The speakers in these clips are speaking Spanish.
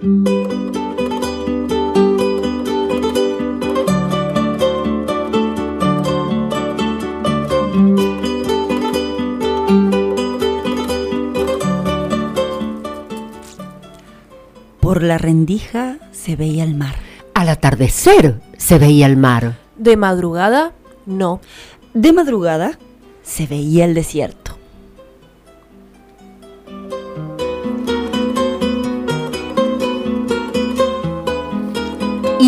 Por la rendija se veía el mar. Al atardecer se veía el mar. De madrugada, no. De madrugada se veía el desierto.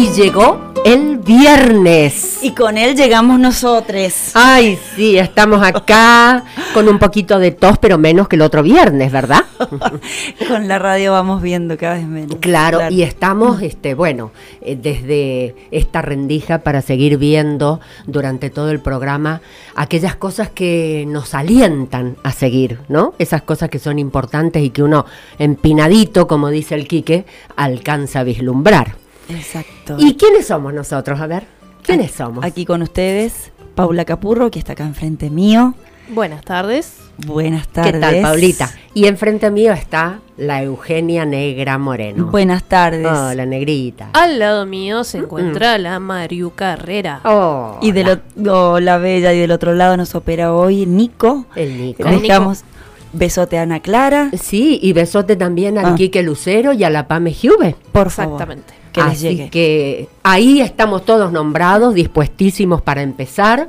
Y llegó el viernes. Y con él llegamos nosotros. Ay, sí, estamos acá con un poquito de tos, pero menos que el otro viernes, ¿verdad? con la radio vamos viendo cada vez menos. Claro, y estamos, este, bueno, eh, desde esta rendija para seguir viendo durante todo el programa aquellas cosas que nos alientan a seguir, ¿no? Esas cosas que son importantes y que uno empinadito, como dice el Quique, alcanza a vislumbrar. Exacto. ¿Y quiénes somos nosotros? A ver, ¿quiénes somos? Aquí con ustedes, Paula Capurro, que está acá enfrente mío. Buenas tardes. Buenas tardes. ¿Qué tal, Paulita? Y enfrente mío está la Eugenia Negra Moreno. Buenas tardes. Hola, Negrita. Al lado mío se encuentra la Mariu Carrera. Oh, y de lo, la bella y del otro lado nos opera hoy Nico. El Nico. Dejamos besote a Ana Clara. Sí, y besote también al Ah. Quique Lucero y a la Pame Juve. Por favor. Exactamente. Que les Así llegue. que ahí estamos todos nombrados, dispuestísimos para empezar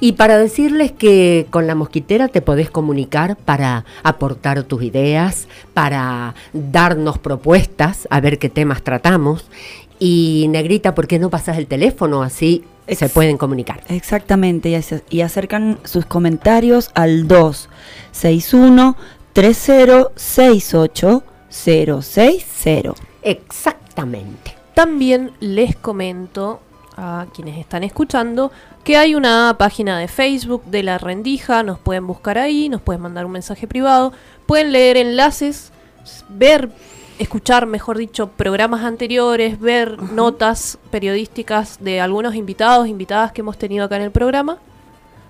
y para decirles que con la mosquitera te podés comunicar para aportar tus ideas, para darnos propuestas, a ver qué temas tratamos. Y Negrita, ¿por qué no pasas el teléfono? Así se pueden comunicar. Exactamente, y, y acercan sus comentarios al 261 3068 060. Exactamente. También les comento a quienes están escuchando que hay una página de Facebook de la rendija, nos pueden buscar ahí, nos pueden mandar un mensaje privado, pueden leer enlaces, ver, escuchar, mejor dicho, programas anteriores, ver notas periodísticas de algunos invitados, invitadas que hemos tenido acá en el programa.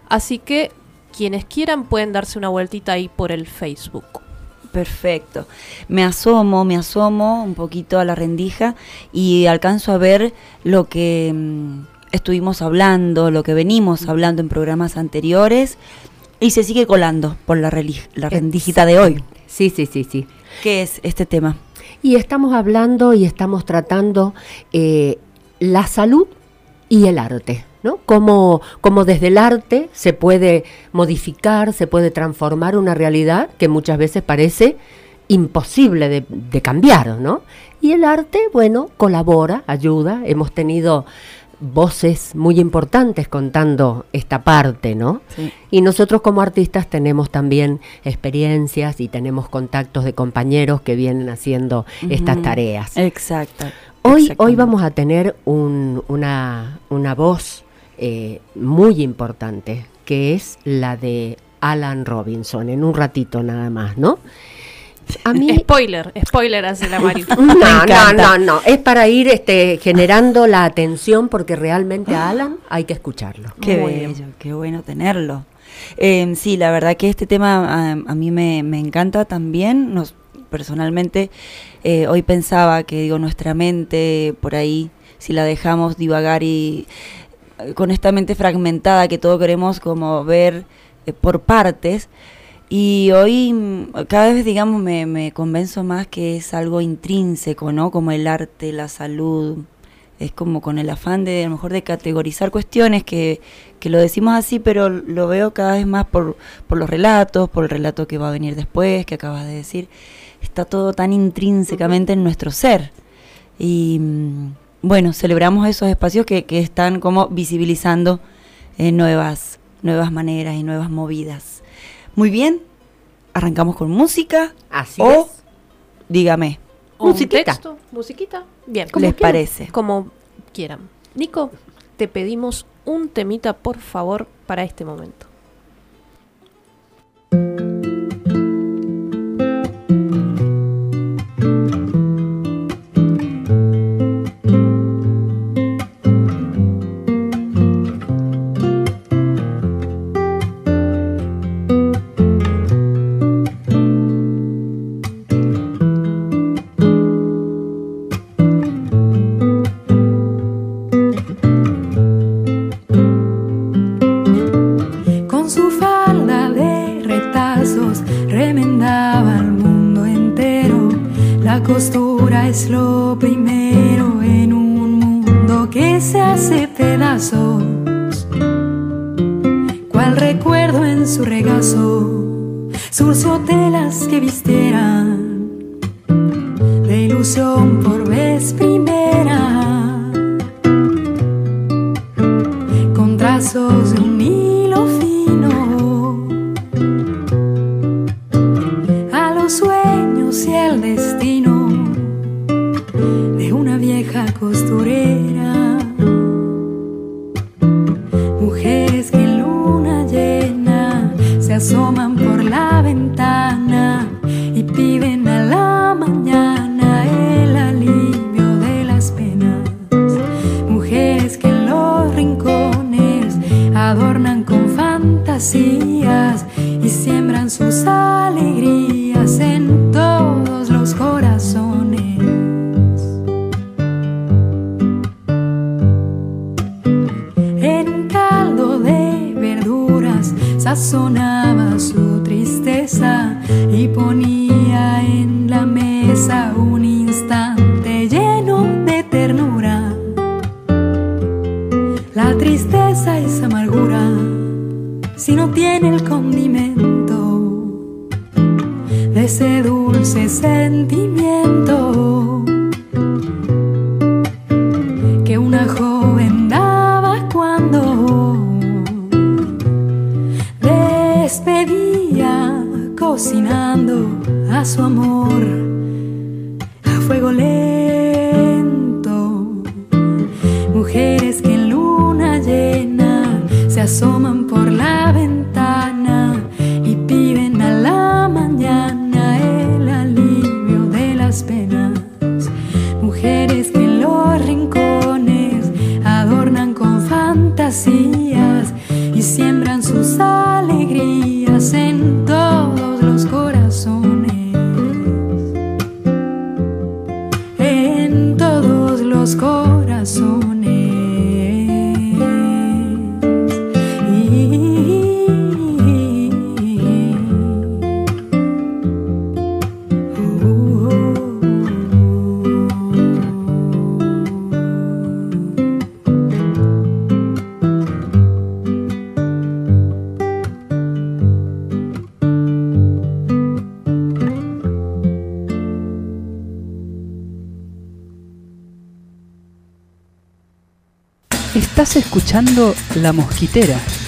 Así que quienes quieran pueden darse una vueltita ahí por el Facebook. Perfecto. Me asomo, me asomo un poquito a la rendija y alcanzo a ver lo que mm, estuvimos hablando, lo que venimos hablando en programas anteriores y se sigue colando por la, la rendijita de hoy. Sí, sí, sí, sí. ¿Qué es este tema? Y estamos hablando y estamos tratando eh, la salud y el arte, ¿no? Cómo, cómo desde el arte se puede modificar, se puede transformar una realidad que muchas veces parece imposible de, de cambiar, ¿no? Y el arte, bueno, colabora, ayuda. Hemos tenido voces muy importantes contando esta parte, ¿no? Sí. Y nosotros como artistas tenemos también experiencias y tenemos contactos de compañeros que vienen haciendo estas tareas. Exacto. Hoy, hoy vamos a tener un- una, una voz eh, muy importante, que es la de Alan Robinson, en un ratito nada más, ¿no? A mí... Spoiler, spoiler hace la Mario. No, no, no, no, es para ir este, generando la atención porque realmente a Alan hay que escucharlo. Qué Muy bello, bien. qué bueno tenerlo. Eh, sí, la verdad que este tema a, a mí me, me encanta también. Nos, personalmente, eh, hoy pensaba que digo nuestra mente por ahí, si la dejamos divagar y con esta mente fragmentada que todo queremos como ver eh, por partes. Y hoy mm, cada vez, digamos, me, me convenzo más que es algo intrínseco, ¿no? Como el arte, la salud, es como con el afán de a lo mejor de categorizar cuestiones que, que lo decimos así, pero lo veo cada vez más por, por los relatos, por el relato que va a venir después, que acabas de decir. Está todo tan intrínsecamente en nuestro ser. Y mm, bueno, celebramos esos espacios que, que están como visibilizando eh, nuevas, nuevas maneras y nuevas movidas. Muy bien, arrancamos con música Así o es. dígame, ¿O un Musiquita. texto? ¿Musiquita? Bien. ¿qué les parece? Como quieran. Nico, te pedimos un temita, por favor, para este momento. Si no tiene el condimento de ese dulce sentimiento que una joven daba cuando despedía cocinando a su amor escuchando La Mosquitera.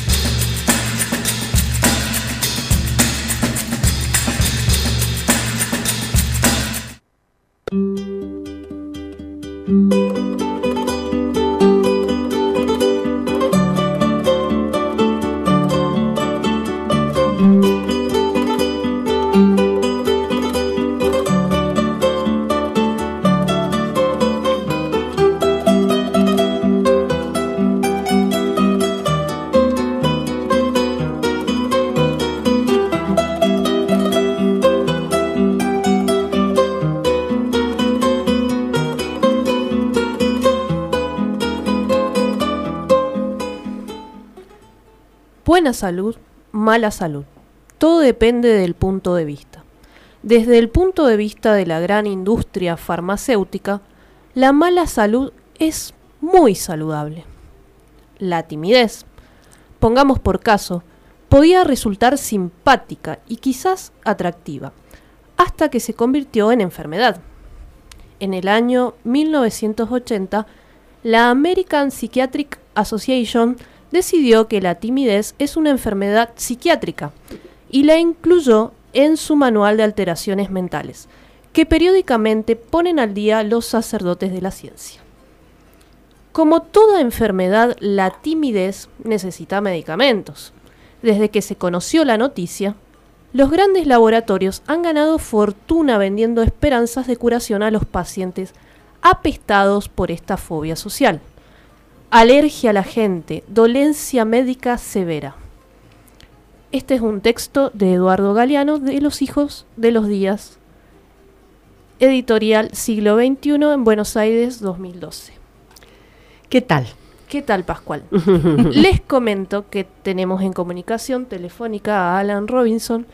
Salud, mala salud. Todo depende del punto de vista. Desde el punto de vista de la gran industria farmacéutica, la mala salud es muy saludable. La timidez, pongamos por caso, podía resultar simpática y quizás atractiva, hasta que se convirtió en enfermedad. En el año 1980, la American Psychiatric Association decidió que la timidez es una enfermedad psiquiátrica y la incluyó en su manual de alteraciones mentales, que periódicamente ponen al día los sacerdotes de la ciencia. Como toda enfermedad, la timidez necesita medicamentos. Desde que se conoció la noticia, los grandes laboratorios han ganado fortuna vendiendo esperanzas de curación a los pacientes apestados por esta fobia social. Alergia a la gente, dolencia médica severa. Este es un texto de Eduardo Galeano de Los Hijos de los Días, editorial siglo XXI en Buenos Aires 2012. ¿Qué tal? ¿Qué tal, Pascual? Les comento que tenemos en comunicación telefónica a Alan Robinson,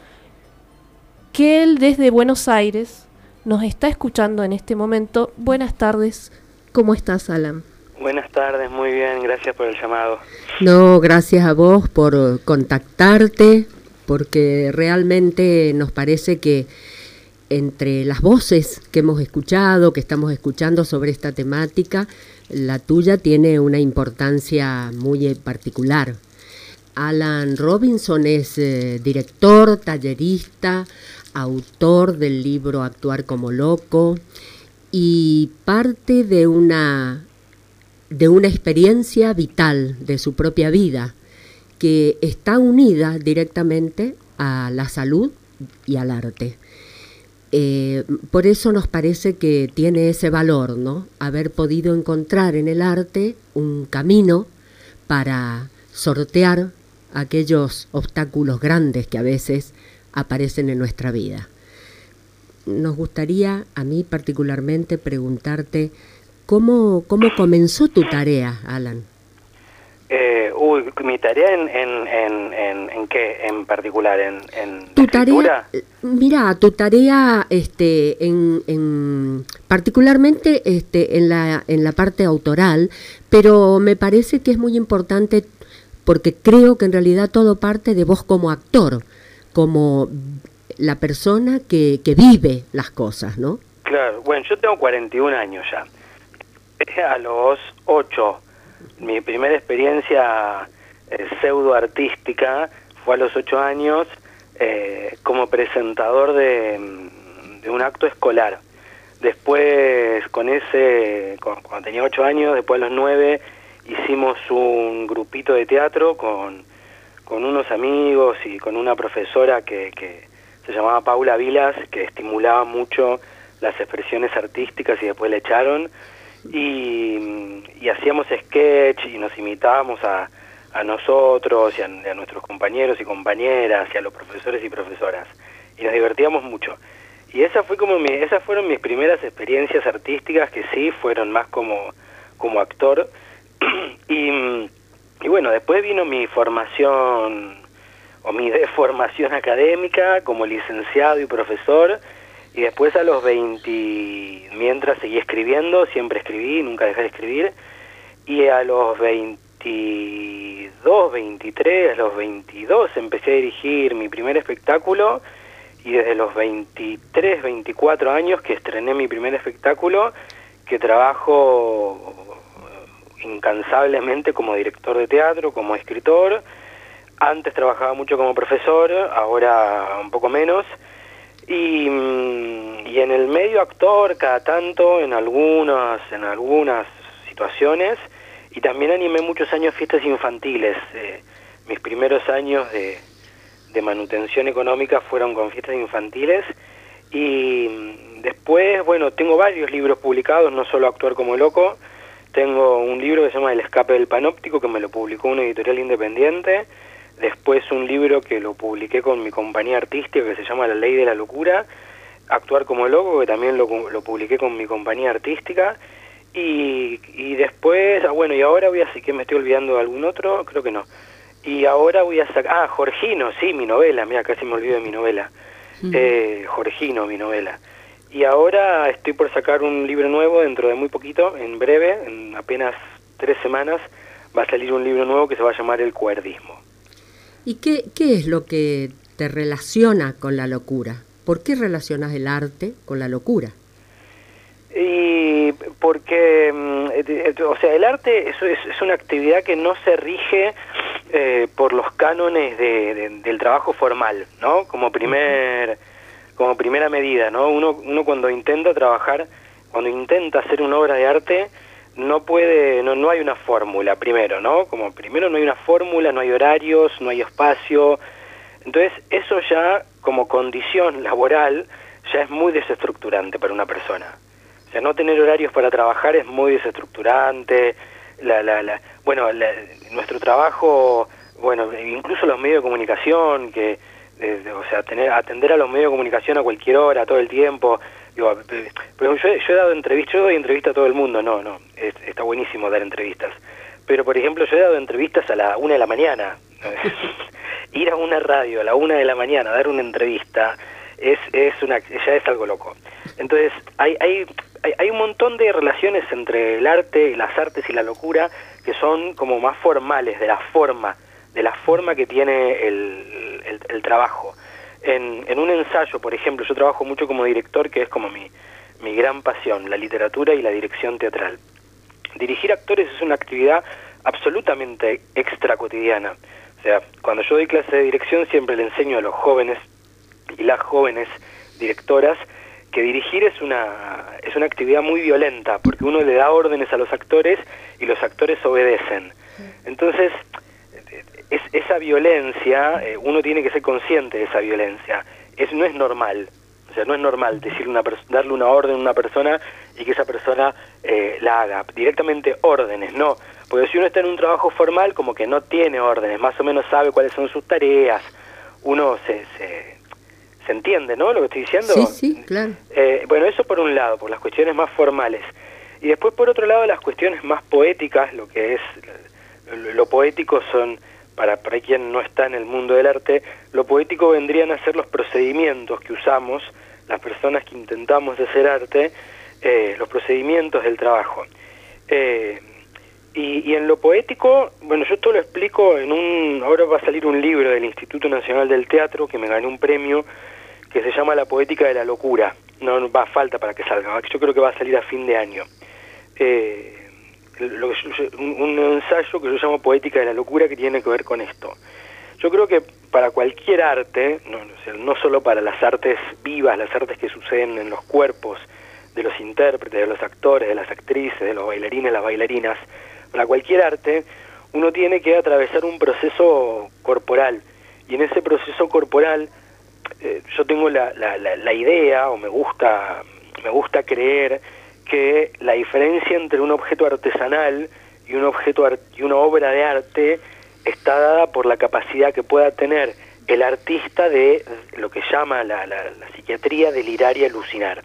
que él desde Buenos Aires nos está escuchando en este momento. Buenas tardes, ¿cómo estás, Alan? Buenas tardes, muy bien, gracias por el llamado. No, gracias a vos por contactarte, porque realmente nos parece que entre las voces que hemos escuchado, que estamos escuchando sobre esta temática, la tuya tiene una importancia muy particular. Alan Robinson es eh, director, tallerista, autor del libro Actuar como loco y parte de una de una experiencia vital de su propia vida que está unida directamente a la salud y al arte. Eh, por eso nos parece que tiene ese valor, ¿no? Haber podido encontrar en el arte un camino para sortear aquellos obstáculos grandes que a veces aparecen en nuestra vida. Nos gustaría, a mí particularmente, preguntarte cómo, cómo comenzó tu tarea, Alan. Eh, uy, mi tarea en, en, en, en, qué en particular, en, en tu tarea, mira, tu tarea, este, en, en particularmente, este, en la en la parte autoral, pero me parece que es muy importante porque creo que en realidad todo parte de vos como actor, como la persona que, que vive las cosas, ¿no? Claro, bueno, yo tengo 41 años ya. A los 8 mi primera experiencia eh, pseudo artística fue a los ocho años eh, como presentador de, un acto escolar. Después, con ese, cuando tenía ocho años, después a los nueve, hicimos un grupito de teatro con, con unos amigos y con una profesora que, que se llamaba Paula Vilas, que estimulaba mucho las expresiones artísticas y después le echaron y, hacíamos sketch y nos imitábamos a, a nosotros y a, nuestros compañeros y compañeras y a los profesores y profesoras. Y nos divertíamos mucho. Y esa fue como mi, esas fueron mis primeras experiencias artísticas que sí fueron más como como actor. Y, y bueno después vino mi formación o mi deformación académica como licenciado y profesor y después a los 20, mientras seguí escribiendo, siempre escribí, nunca dejé de escribir. Y a los 22, 23, a los 22 empecé a dirigir mi primer espectáculo. Y desde los 23, 24 años que estrené mi primer espectáculo, que trabajo incansablemente como director de teatro, como escritor. Antes trabajaba mucho como profesor, ahora un poco menos y, mm, y en el medio actor cada tanto en algunas en algunas situaciones y también animé muchos años fiestas infantiles eh, mis primeros años de, de manutención económica fueron con fiestas infantiles y mm, después bueno tengo varios libros publicados no solo actuar como loco tengo un libro que se llama El escape del panóptico que me lo publicó una editorial independiente después un libro que lo publiqué con mi compañía artística que se llama La Ley de la Locura, Actuar como Loco, que también lo, lo publiqué con mi compañía artística, y, y después, ah, bueno, y ahora voy a, si que me estoy olvidando de algún otro, creo que no, y ahora voy a sacar, ah, Jorgino, sí, mi novela, mira, casi me olvido de mi novela, eh, Jorgino, mi novela. Y ahora estoy por sacar un libro nuevo dentro de muy poquito, en breve, en apenas tres semanas, va a salir un libro nuevo que se va a llamar El Cuerdismo. ¿Y qué, qué es lo que te relaciona con la locura? ¿Por qué relacionas el arte con la locura? Y porque, mm, o sea, el arte es, es, una actividad que no se rige eh, por los cánones de, del trabajo formal, ¿no? Como primer, como primera medida, ¿no? Uno, uno cuando intenta trabajar, cuando intenta hacer una obra de arte, no puede, no, no hay una fórmula primero, ¿no? Como primero no hay una fórmula, no hay horarios, no hay espacio. Entonces eso ya como condición laboral ya es muy desestructurante para una persona. O sea, no tener horarios para trabajar es muy desestructurante. La, la, la, bueno, nuestro trabajo, bueno, incluso los medios de comunicación, que, o sea, tener, atender a los medios de comunicación a cualquier hora, todo el tiempo, pero yo, he dado entrevistas, yo doy entrevistas a todo el mundo, no, no, está buenísimo dar entrevistas. Pero, por ejemplo, yo he dado entrevistas a la una de la mañana. Ir a una radio a la una de la mañana a dar una entrevista es, es una, ya es algo loco. Entonces, hay, hay, hay, un montón de relaciones entre el arte, las artes y la locura que son como más formales, de la forma, de la forma que tiene el, el trabajo. En, en un ensayo, por ejemplo, yo trabajo mucho como director, que es como mi, mi gran pasión, la literatura y la dirección teatral. Dirigir actores es una actividad absolutamente extra cotidiana. O sea, cuando yo doy clase de dirección siempre le enseño a los jóvenes y las jóvenes directoras que dirigir es una es una actividad muy violenta porque uno le da órdenes a los actores y los actores obedecen. Entonces, es, esa violencia, eh, uno tiene que ser consciente de esa violencia. Es, no es normal. O sea, no es normal decirle una darle una orden a una persona y que esa persona eh, la haga. Directamente órdenes, no. Porque si uno está en un trabajo formal, como que no tiene órdenes, más o menos sabe cuáles son sus tareas, uno se, se, se entiende, ¿no? Lo que estoy diciendo. Sí, sí, claro. Eh, bueno, eso por un lado, por las cuestiones más formales. Y después, por otro lado, las cuestiones más poéticas, lo que es lo, lo poético son, para, para quien no está en el mundo del arte, lo poético vendrían a ser los procedimientos que usamos, las personas que intentamos hacer arte, eh, los procedimientos del trabajo. Eh, y, y en lo poético, bueno, yo esto lo explico en un, ahora va a salir un libro del Instituto Nacional del Teatro que me ganó un premio que se llama La Poética de la Locura. No, no va falta para que salga, yo creo que va a salir a fin de año. Eh, lo que un, un ensayo que yo llamo Poética de la Locura que tiene que ver con esto. Yo creo que para cualquier arte, no, no solo para las artes vivas, las artes que suceden en los cuerpos de los intérpretes, de los actores, de las actrices, de los bailarines, las bailarinas, para cualquier arte, uno tiene que atravesar un proceso corporal. Y en ese proceso corporal, eh, yo tengo la, la, la, la idea, o me gusta, me gusta creer, que la diferencia entre un objeto artesanal y un objeto y una obra de arte está dada por la capacidad que pueda tener el artista de lo que llama la, la, la psiquiatría delirar y alucinar.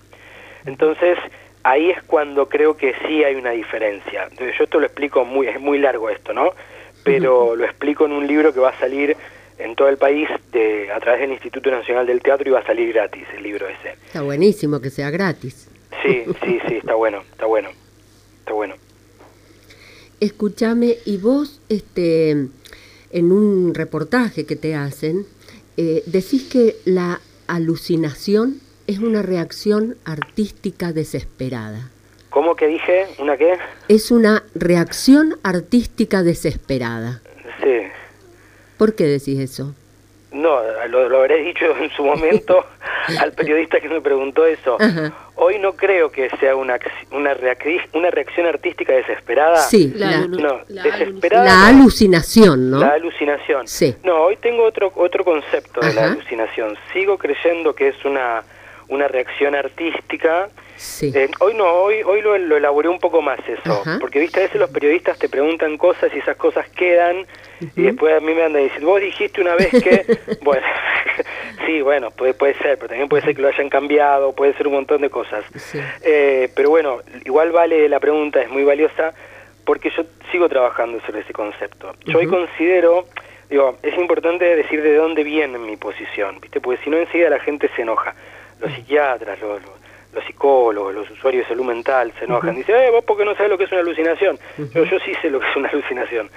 Entonces, ahí es cuando creo que sí hay una diferencia. Entonces, yo esto lo explico muy, es muy largo esto, ¿no? Pero lo explico en un libro que va a salir en todo el país de, a través del Instituto Nacional del Teatro y va a salir gratis el libro ese. Está buenísimo que sea gratis. Sí, sí, sí, está bueno, está bueno, está bueno. Escúchame, y vos, este, en un reportaje que te hacen, eh, decís que la alucinación es una reacción artística desesperada. ¿Cómo que dije? ¿Una qué? Es una reacción artística desesperada. Sí. ¿Por qué decís eso? No, lo, lo habré dicho en su momento al periodista que me preguntó eso. Ajá. Hoy no creo que sea una, una, una reacción artística desesperada. Sí, La No, La desesperada. la alucinación, ¿no? La alucinación. Sí. No, hoy tengo otro otro concepto de la alucinación. Sigo creyendo que es una una reacción artística. Sí. Eh, hoy no, hoy hoy lo, lo elaboré un poco más eso, Ajá. porque viste a veces los periodistas te preguntan cosas y esas cosas quedan y después a mí me andan diciendo, vos dijiste una vez que, bueno, sí, bueno, puede puede ser, pero también puede ser que lo hayan cambiado, puede ser un montón de cosas. Sí. Eh, pero bueno, igual vale la pregunta, es muy valiosa porque yo sigo trabajando sobre ese concepto. Yo hoy considero, digo, es importante decir de dónde viene mi posición, ¿viste? Porque si no enseguida la gente se enoja. Los psiquiatras, los, los, los psicólogos, los usuarios de salud mental se enojan. Dicen, eh, vos porque no sabes lo que es una alucinación. yo, yo sí sé lo que es una alucinación.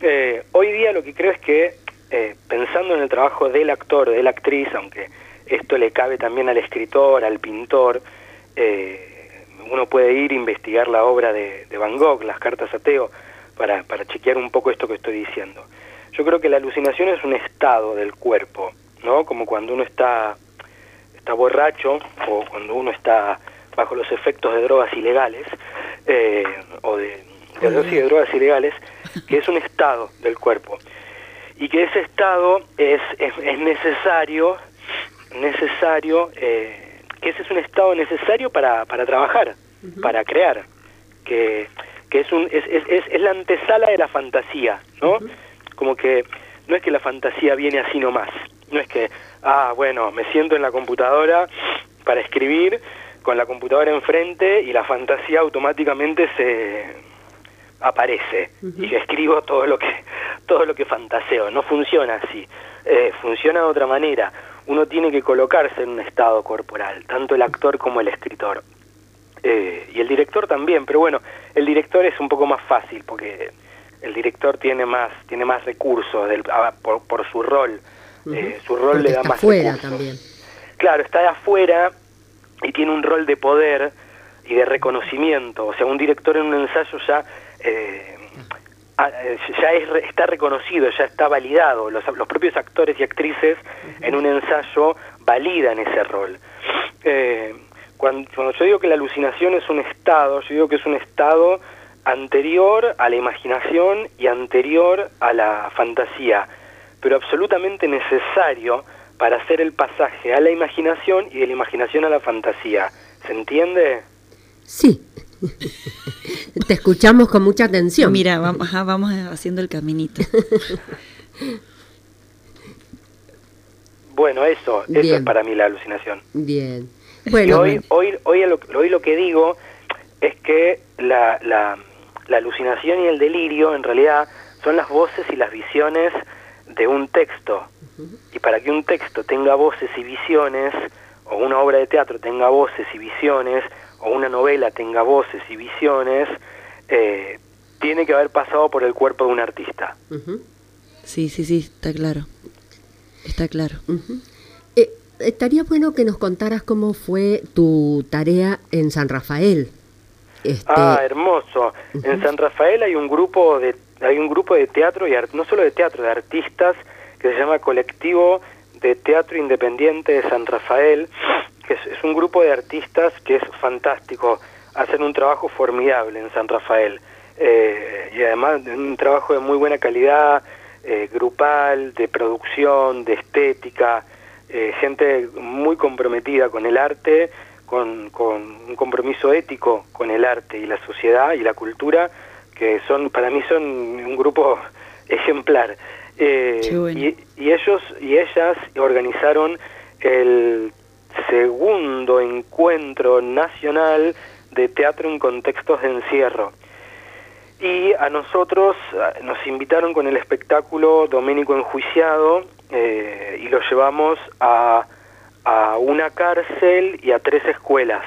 Eh, hoy día lo que creo es que, eh, pensando en el trabajo del actor, de la actriz, aunque esto le cabe también al escritor, al pintor, eh, uno puede ir a investigar la obra de, de Van Gogh, las cartas a Teo, para, para chequear un poco esto que estoy diciendo. Yo creo que la alucinación es un estado del cuerpo, ¿no? Como cuando uno está, está borracho o cuando uno está bajo los efectos de drogas ilegales, eh, o de, de, de drogas ilegales, que es un estado del cuerpo. Y que ese estado es, es, es necesario, necesario, eh, que ese es un estado necesario para, para trabajar, para crear, que, que es, un, es, es, es, es la antesala de la fantasía, ¿no? Como que no es que la fantasía viene así nomás, no es que, ah, bueno, me siento en la computadora para escribir con la computadora enfrente y la fantasía automáticamente se aparece. Y escribo todo lo que todo lo que fantaseo. No funciona así. Eh, funciona de otra manera. Uno tiene que colocarse en un estado corporal, tanto el actor como el escritor. Eh, y el director también, pero bueno, el director es un poco más fácil porque el director tiene más tiene más recursos del, ah, por, por su rol. Eh, su rol Porque le da está más afuera recursos. también. Claro, está de afuera y tiene un rol de poder y de reconocimiento. O sea, un director en un ensayo ya eh, ah, eh, ya es, está reconocido, ya está validado. Los, los propios actores y actrices en un ensayo validan ese rol. Eh, cuando, cuando yo digo que la alucinación es un estado, yo digo que es un estado anterior a la imaginación y anterior a la fantasía, pero absolutamente necesario para hacer el pasaje a la imaginación y de la imaginación a la fantasía. ¿Se entiende? Sí. Te escuchamos con mucha atención. Mira, vamos, ajá, vamos haciendo el caminito. Bueno, eso, eso Bien. es para mí la alucinación. Bien. Y Bueno, hoy, hoy, hoy, lo, hoy lo que digo es que la, la, la alucinación y el delirio en realidad son las voces y las visiones de un texto. Y para que un texto tenga voces y visiones, o una obra de teatro tenga voces y visiones, o una novela tenga voces y visiones, eh, tiene que haber pasado por el cuerpo de un artista. Sí, sí, sí, está claro. Está claro. Eh, estaría bueno que nos contaras cómo fue tu tarea en San Rafael. Este, Ah, hermoso. En San Rafael hay un grupo de hay un grupo de teatro y no solo de teatro, de artistas que se llama Colectivo de Teatro Independiente de San Rafael, que es, es un grupo de artistas que es fantástico, hacen un trabajo formidable en San Rafael. Eh, y además de un trabajo de muy buena calidad, eh, grupal, de producción, de estética, eh, gente muy comprometida con el arte, con, con un compromiso ético con el arte y la sociedad y la cultura, que son para mí son un grupo ejemplar. Eh, bueno. y, y ellos y ellas organizaron el segundo encuentro nacional de teatro en contextos de encierro. Y a nosotros ah, nos invitaron con el espectáculo Doménico Enjuiciado eh, y lo llevamos a, a una cárcel y a tres escuelas.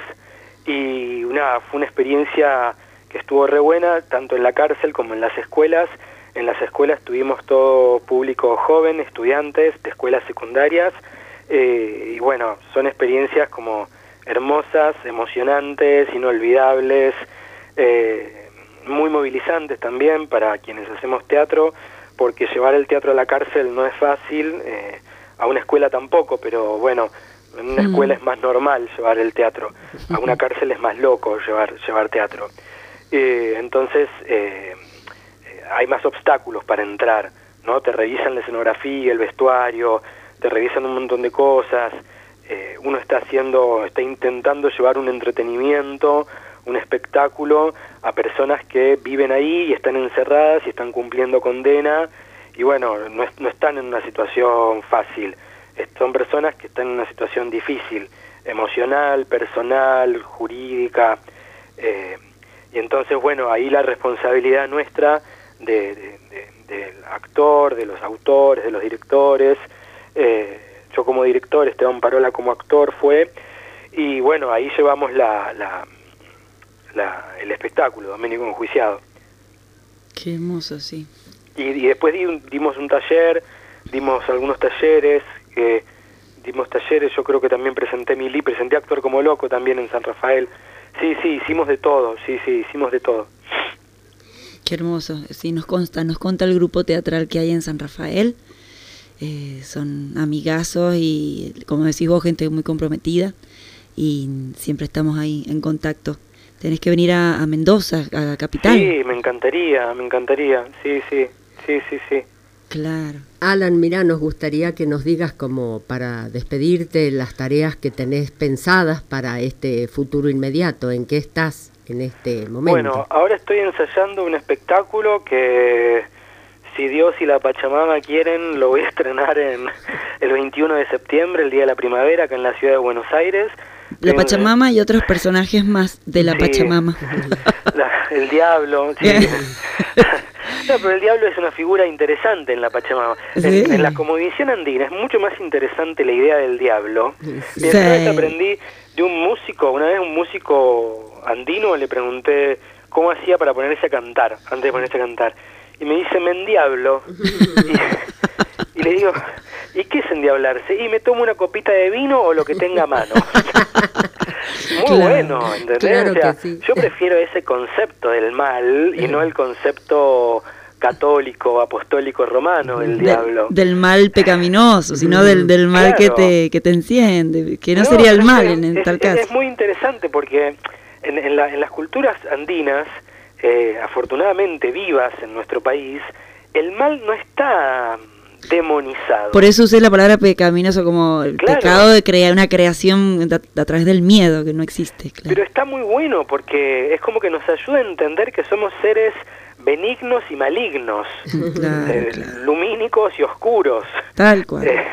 Y una, fue una experiencia que estuvo re buena, tanto en la cárcel como en las escuelas. En las escuelas tuvimos todo público joven, estudiantes de escuelas secundarias. eh, y bueno, son experiencias como hermosas, emocionantes, inolvidables. eh, muy movilizantes también para quienes hacemos teatro, porque llevar el teatro a la cárcel no es fácil, eh, a una escuela tampoco, pero bueno, en una Mm. escuela es más normal llevar el teatro, a una cárcel es más loco llevar, llevar teatro. Eh, entonces, eh, eh, hay más obstáculos para entrar, ¿no? Te revisan la escenografía, el vestuario, te revisan un montón de cosas, eh, uno está haciendo, está intentando llevar un entretenimiento, un espectáculo a personas que viven ahí y están encerradas y están cumpliendo condena y bueno, no, no están en una situación fácil, son personas que están en una situación difícil, emocional, personal, jurídica, eh, y entonces bueno, ahí la responsabilidad nuestra de, de- de- del actor, de los autores, de los directores, eh, yo como director, Esteban Parola como actor fue, y bueno, ahí llevamos la, la, la- el espectáculo, Doménico Enjuiciado. Qué hermoso, sí. Y, y después di dimos un taller, dimos algunos talleres, que dimos talleres, yo creo que también presenté Mili, presenté Actor como Loco también en San Rafael. Sí, sí, hicimos de todo, sí, sí, hicimos de todo. Qué hermoso. Sí, nos consta, nos conta el grupo teatral que hay en San Rafael. Eh, son amigazos y, como decís vos, gente muy comprometida y siempre estamos ahí en contacto. Tenés que venir a, a Mendoza, a la capital. Sí, me encantaría, me encantaría, sí, sí, sí, sí, sí. Claro. Alan, mira, nos gustaría que nos digas como para despedirte las tareas que tenés pensadas para este futuro inmediato, en qué estás en este momento. Bueno, ahora estoy ensayando un espectáculo que si Dios y la Pachamama quieren lo voy a estrenar en el 21 de septiembre, el día de la primavera, acá en la ciudad de Buenos Aires. La Tengo- Pachamama y otros personajes más de la Sí. Pachamama. La- el diablo, sí. No, pero el diablo es una figura interesante en la Pachamama. En- Sí. En, la cosmovisión andina es mucho más interesante la idea del diablo. Sí. Vez aprendí de un músico, una vez un músico andino le pregunté cómo hacía para ponerse a cantar, antes de ponerse a cantar. Y me dice, me endiablo. y, y le digo, ¿y qué es endiablarse? Y me tomo una copita de vino o lo que tenga a mano. Muy Claro, bueno, ¿entendés? claro o sea, que sí. yo prefiero ese concepto del mal y no el concepto católico, apostólico, romano del De- diablo. del mal pecaminoso, sino del, del mal que Claro. te, que te enciende, que no, sería el mal en, en es- tal caso. Es muy interesante porque en, en la- en las culturas andinas, eh, afortunadamente vivas en nuestro país, el mal no está demonizado. Por eso usé la palabra pecaminoso como el Claro. pecado de crear una creación a través del miedo que no existe. claro. Pero está muy bueno porque es como que nos ayuda a entender que somos seres benignos y malignos, Claro, eh, lumínicos y oscuros. Tal cual. Eh,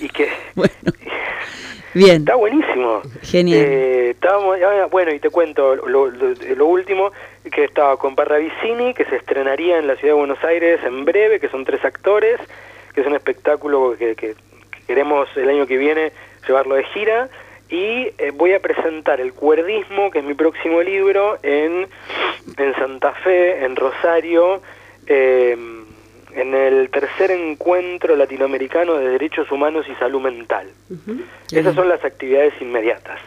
y que Bueno, bien. está buenísimo. Genial. Eh, estábamos, ah, bueno, y te cuento lo, lo- lo último, que estaba con Parravicini, que se estrenaría en la ciudad de Buenos Aires en breve, que son tres actores, que es un espectáculo que, que- que queremos el año que viene llevarlo de gira. Y eh, voy a presentar El Cuerdismo, que es mi próximo libro, en, en Santa Fe, en Rosario, eh, en el tercer encuentro latinoamericano de derechos humanos y salud mental. Esas son las actividades inmediatas.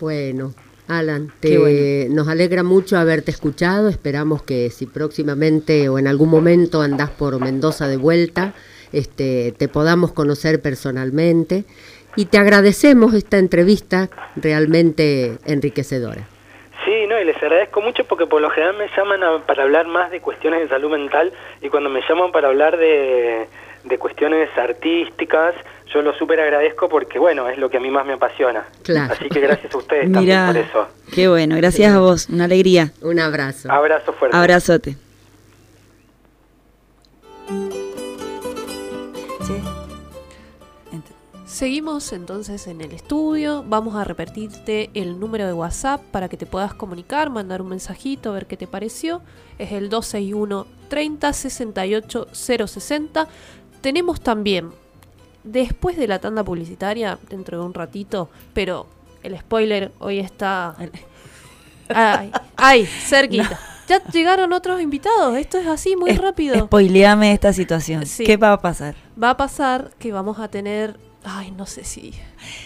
Bueno, Alan, te- bueno. nos alegra mucho haberte escuchado. Esperamos que si próximamente o en algún momento andás por Mendoza de vuelta, este, te podamos conocer personalmente. Y te agradecemos esta entrevista realmente enriquecedora. Sí, no, y les agradezco mucho porque por lo general me llaman a- para hablar más de cuestiones de salud mental y cuando me llaman para hablar de, de cuestiones artísticas, yo lo súper agradezco porque, bueno, es lo que a mí más me apasiona. Claro. Así que gracias a ustedes también Mira, por eso. qué bueno, gracias a vos, una alegría. Un abrazo. Abrazo fuerte. Abrazote. Seguimos entonces en el estudio. Vamos a repetirte el número de WhatsApp para que te puedas comunicar, mandar un mensajito, ver qué te pareció. Es el 261 30 68 060. Tenemos también, después de la tanda publicitaria, dentro de un ratito, pero el spoiler hoy está. Ay, ay cerquita. Ya llegaron otros invitados. Esto es así, muy Es- rápido. Spoileame esta situación. Sí. ¿Qué va a pasar? Va a pasar que vamos a tener. Ay, no sé si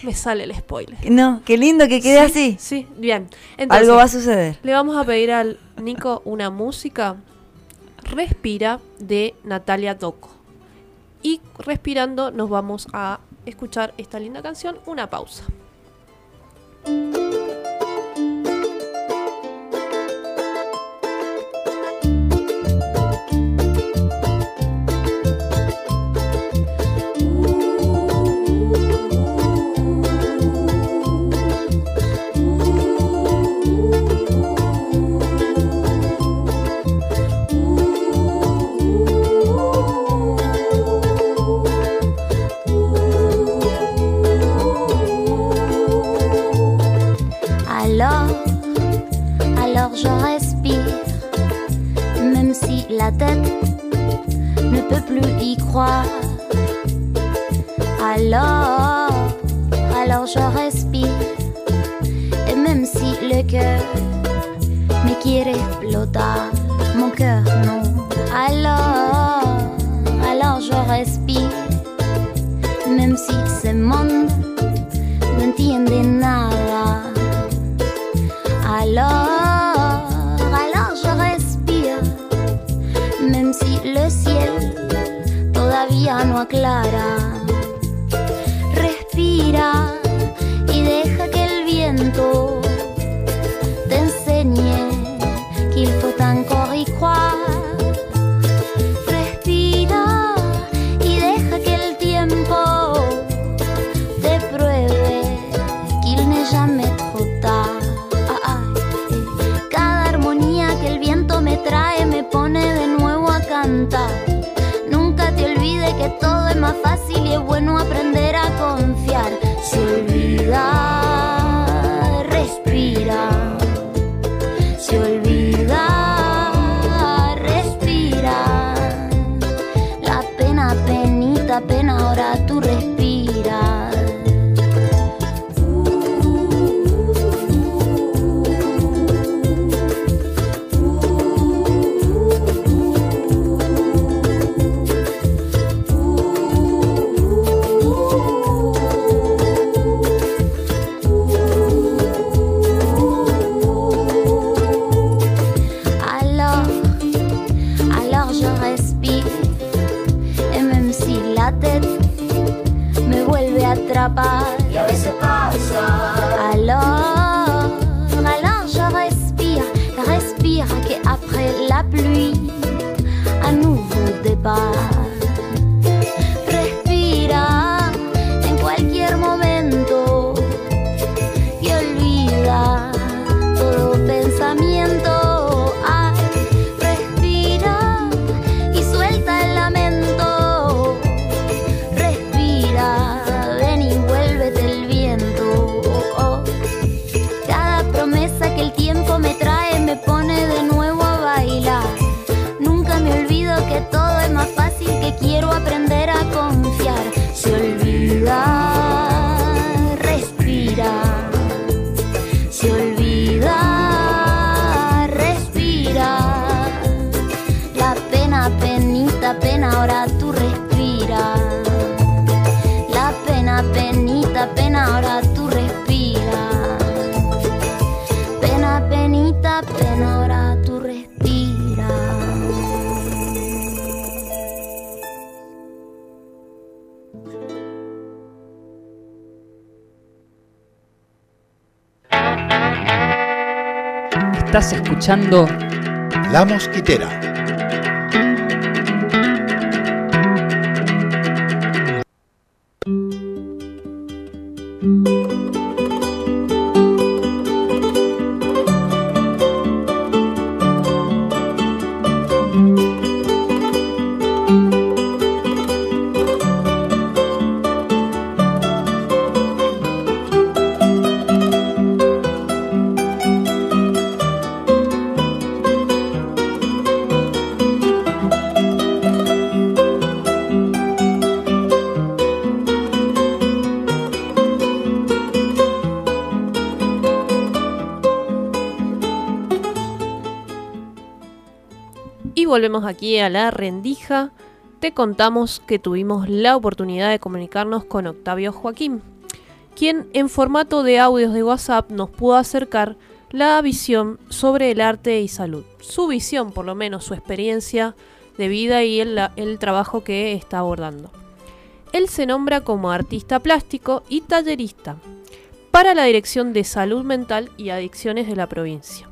me sale el spoiler. No, qué lindo que quede Sí, así. Sí, bien. Entonces, Algo va a suceder. le vamos a pedir al Nico una música. Respira de Natalia Toco. Y respirando nos vamos a escuchar esta linda canción. Una pausa. La tête ne peut plus y croire. Alors, alors je respire, et même si le cœur me quiere explotar, mon cœur non. Alors, alors je respire, même si ce monde no entiende nada. Alors, même si le ciel todavía no aclara. Respira y deja que el viento fácil y es aquí a la rendija. Te contamos que tuvimos la oportunidad de comunicarnos con Octavio Joaquín, quien en formato de audios de WhatsApp nos pudo acercar la visión sobre el arte y salud. Su visión, por lo menos su experiencia de vida y el, trabajo que está abordando. Él se nombra como artista plástico y tallerista para la Dirección de Salud Mental y Adicciones de la provincia.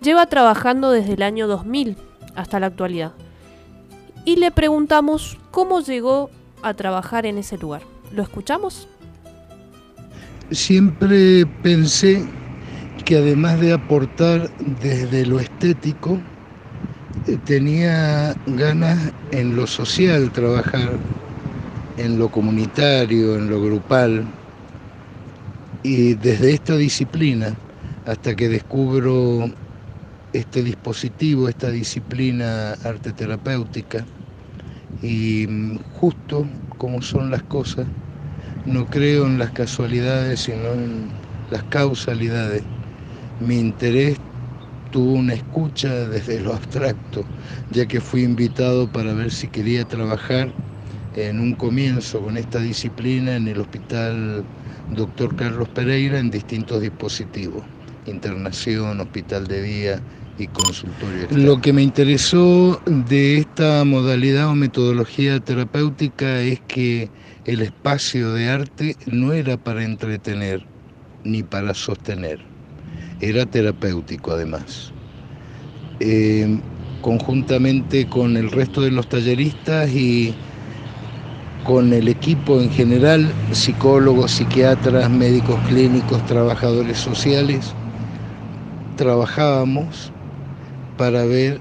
Lleva trabajando desde el año 2000 hasta la actualidad. Y le preguntamos cómo llegó a trabajar en ese lugar. ¿Lo escuchamos? Siempre pensé que además de aportar desde lo estético, eh, tenía ganas en lo social trabajar, en lo comunitario, en lo grupal. Y desde esta disciplina, hasta que descubro este dispositivo, esta disciplina arte terapéutica y mm, justo como son las cosas, no creo en las casualidades, sino en las causalidades. Mi interés tuvo una escucha desde lo abstracto, ya que fui invitado para ver si quería trabajar en un comienzo con esta disciplina en el Hospital Dr. Carlos Pereira en distintos dispositivos, internación, hospital de día, consultorio. Lo que me interesó de esta modalidad o metodología terapéutica es que el espacio de arte no era para entretener ni para sostener, era terapéutico además. Eh, conjuntamente con el resto de los talleristas y con el equipo en general, psicólogos, psiquiatras, médicos clínicos, trabajadores sociales, trabajábamos para ver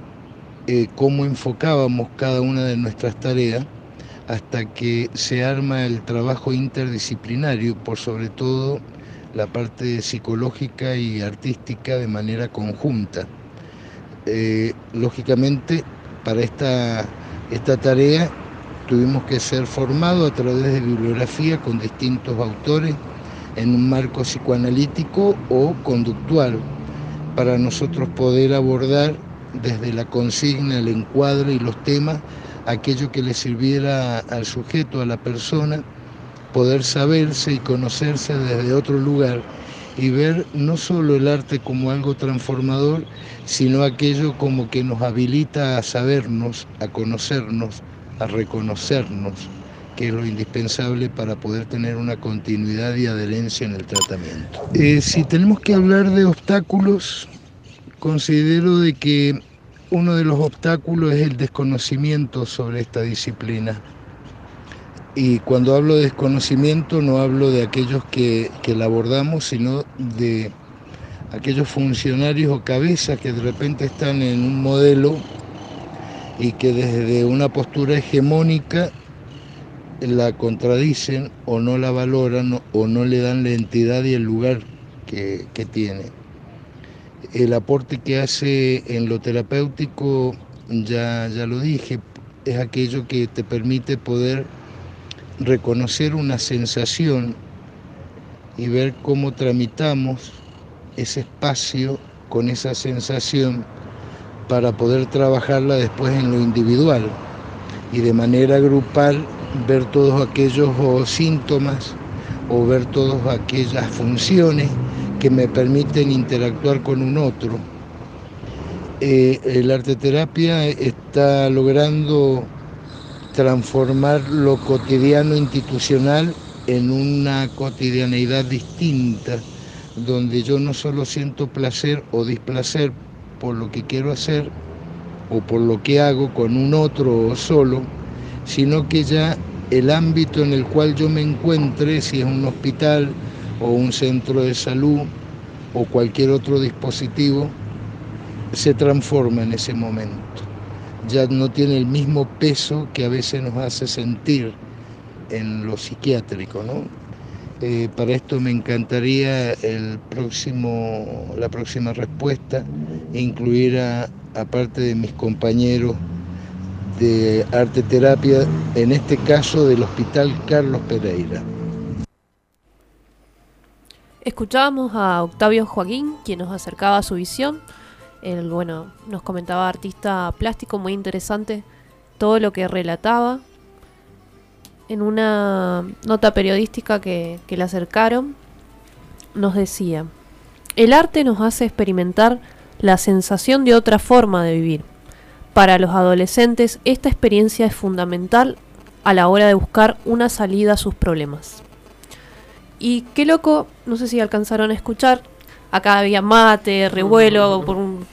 eh, cómo enfocábamos cada una de nuestras tareas hasta que se arma el trabajo interdisciplinario, por sobre todo la parte psicológica y artística de manera conjunta. Eh, lógicamente, para esta, esta tarea tuvimos que ser formados a través de bibliografía con distintos autores en un marco psicoanalítico o conductual para nosotros poder abordar desde la consigna, el encuadre y los temas aquello que le sirviera al sujeto, a la persona, poder saberse y conocerse desde otro lugar y ver no solo el arte como algo transformador, sino aquello como que nos habilita a sabernos, a conocernos, a reconocernos, que es lo indispensable para poder tener una continuidad y adherencia en el tratamiento. Eh, si tenemos que hablar de obstáculos, considero de que uno de los obstáculos es el desconocimiento sobre esta disciplina. Y cuando hablo de desconocimiento no hablo de aquellos que, que la abordamos, sino de aquellos funcionarios o cabezas que de repente están en un modelo y que desde una postura hegemónica la contradicen o no la valoran o no le dan la entidad y el lugar que, que tiene. El aporte que hace en lo terapéutico, ya, ya lo dije, es aquello que te permite poder reconocer una sensación y ver cómo tramitamos ese espacio con esa sensación para poder trabajarla después en lo individual y de manera grupal ver todos aquellos síntomas o ver todas aquellas funciones que me permiten interactuar con un otro. Eh, el arte terapia está logrando transformar lo cotidiano institucional en una cotidianeidad distinta, donde yo no solo siento placer o displacer por lo que quiero hacer o por lo que hago con un otro o solo, sino que ya el ámbito en el cual yo me encuentre, si es un hospital o un centro de salud o cualquier otro dispositivo, se transforma en ese momento. Ya no tiene el mismo peso que a veces nos hace sentir en lo psiquiátrico, ¿no? Eh, para esto me encantaría el próximo, la próxima respuesta incluir a, aparte de mis compañeros de arte terapia, en este caso del Hospital Carlos Pereira. Escuchábamos a Octavio Joaquín, quien nos acercaba su visión. Él, bueno, nos comentaba artista plástico muy interesante todo lo que relataba. En una nota periodística que, que le acercaron, nos decía, el arte nos hace experimentar la sensación de otra forma de vivir. Para los adolescentes, esta experiencia es fundamental a la hora de buscar una salida a sus problemas. Y qué loco, no sé si alcanzaron a escuchar, acá había mate, revuelo por un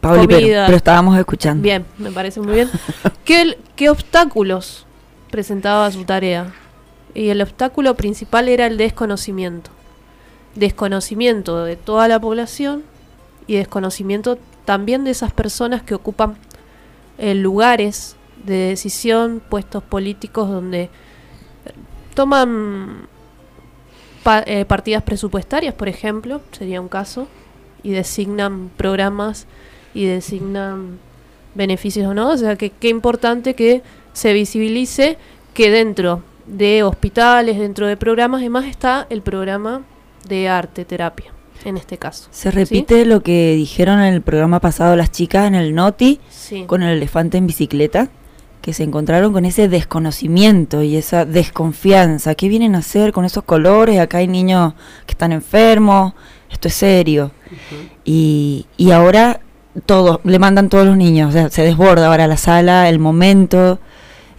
Pauli, pero, comida. pero estábamos escuchando. Bien, me parece muy bien. ¿Qué, ¿Qué obstáculos presentaba su tarea? Y el obstáculo principal era el desconocimiento. Desconocimiento de toda la población y desconocimiento también de esas personas que ocupan eh, lugares de decisión, puestos políticos donde toman eh, partidas presupuestarias, por ejemplo, sería un caso, y designan programas y designan beneficios o no. O sea, que qué importante que se visibilice que dentro de hospitales, dentro de programas, además está el programa de arte, terapia, en este caso. Se repite lo que dijeron en el programa pasado las chicas en el Noti Sí. con el elefante en bicicleta, que se encontraron con ese desconocimiento y esa desconfianza. ¿Qué vienen a hacer con esos colores? Acá hay niños que están enfermos, esto es serio. y, y ahora todos, le mandan todos los niños, o sea, se desborda ahora la sala, el momento,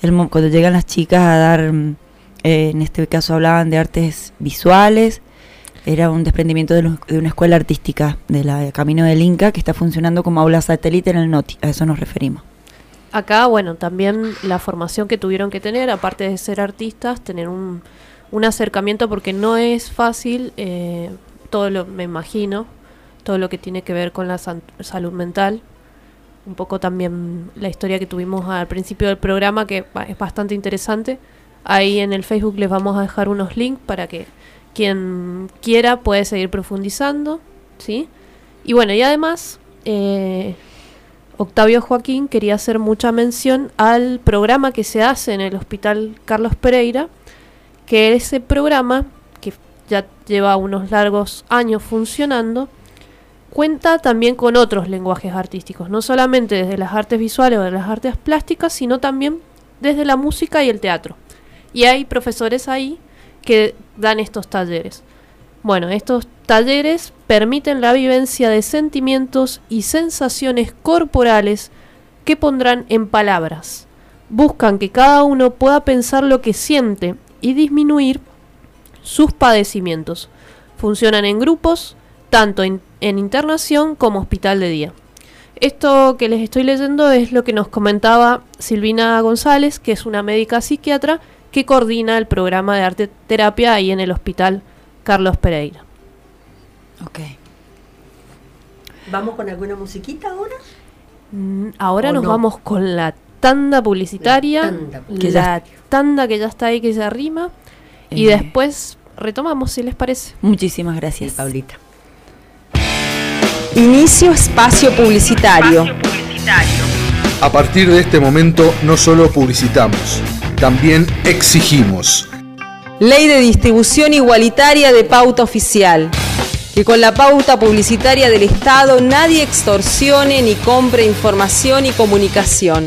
el mo- cuando llegan las chicas a dar, mm, eh, en este caso hablaban de artes visuales, era un desprendimiento de, los- de una escuela artística de la Camino del Inca que está funcionando como aula satélite en el NOTI, a eso nos referimos. Acá, bueno, también la formación que tuvieron que tener, aparte de ser artistas, tener un, un acercamiento porque no es fácil, eh, todo lo, me imagino, todo lo que tiene que ver con la san- salud mental. Un poco también la historia que tuvimos al principio del programa, que es bastante interesante. Ahí en el Facebook les vamos a dejar unos links para que quien quiera puede seguir profundizando, ¿sí? Y bueno, y además, eh, Octavio Joaquín quería hacer mucha mención al programa que se hace en el Hospital Carlos Pereira, que ese programa, que ya lleva unos largos años funcionando, cuenta también con otros lenguajes artísticos, no solamente desde las artes visuales o de las artes plásticas, sino también desde la música y el teatro. Y hay profesores ahí que dan estos talleres. Bueno, estos talleres permiten la vivencia de sentimientos y sensaciones corporales que pondrán en palabras. Buscan que cada uno pueda pensar lo que siente y disminuir sus padecimientos. Funcionan en grupos, tanto en, en internación como hospital de día. Esto que les estoy leyendo es lo que nos comentaba Silvina González, que es una médica psiquiatra que coordina el programa de arte terapia ahí en el hospital Carlos Pereira. Ok. ¿Vamos con alguna musiquita ahora? Mm, Ahora ¿O nos no? vamos con la tanda publicitaria, La tanda Que la ya- tanda que ya está ahí que se arrima y Eh, después retomamos si les parece. Muchísimas gracias. Paulita. Inicio espacio publicitario. A partir de este momento no solo publicitamos, también exigimos. Ley de distribución igualitaria de pauta oficial. Que con la pauta publicitaria del Estado nadie extorsione ni compre información y comunicación.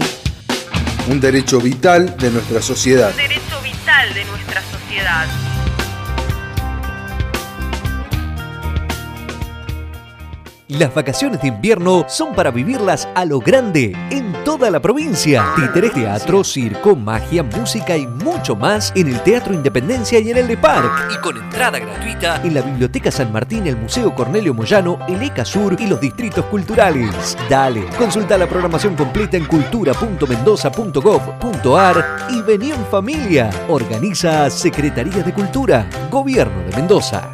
Un derecho vital de nuestra sociedad. derecho vital de nuestra sociedad. Las vacaciones de invierno son para vivirlas a lo grande en toda la provincia. Títeres, teatro, circo, magia, música y mucho más en el Teatro Independencia y en el de Park. Y con entrada gratuita en la Biblioteca San Martín, el Museo Cornelio Moyano, el ECA Sur y los distritos culturales. Dale, consulta la programación completa en cultura.mendoza.gov.ar y vení en familia. Organiza Secretaría de Cultura, Gobierno de Mendoza.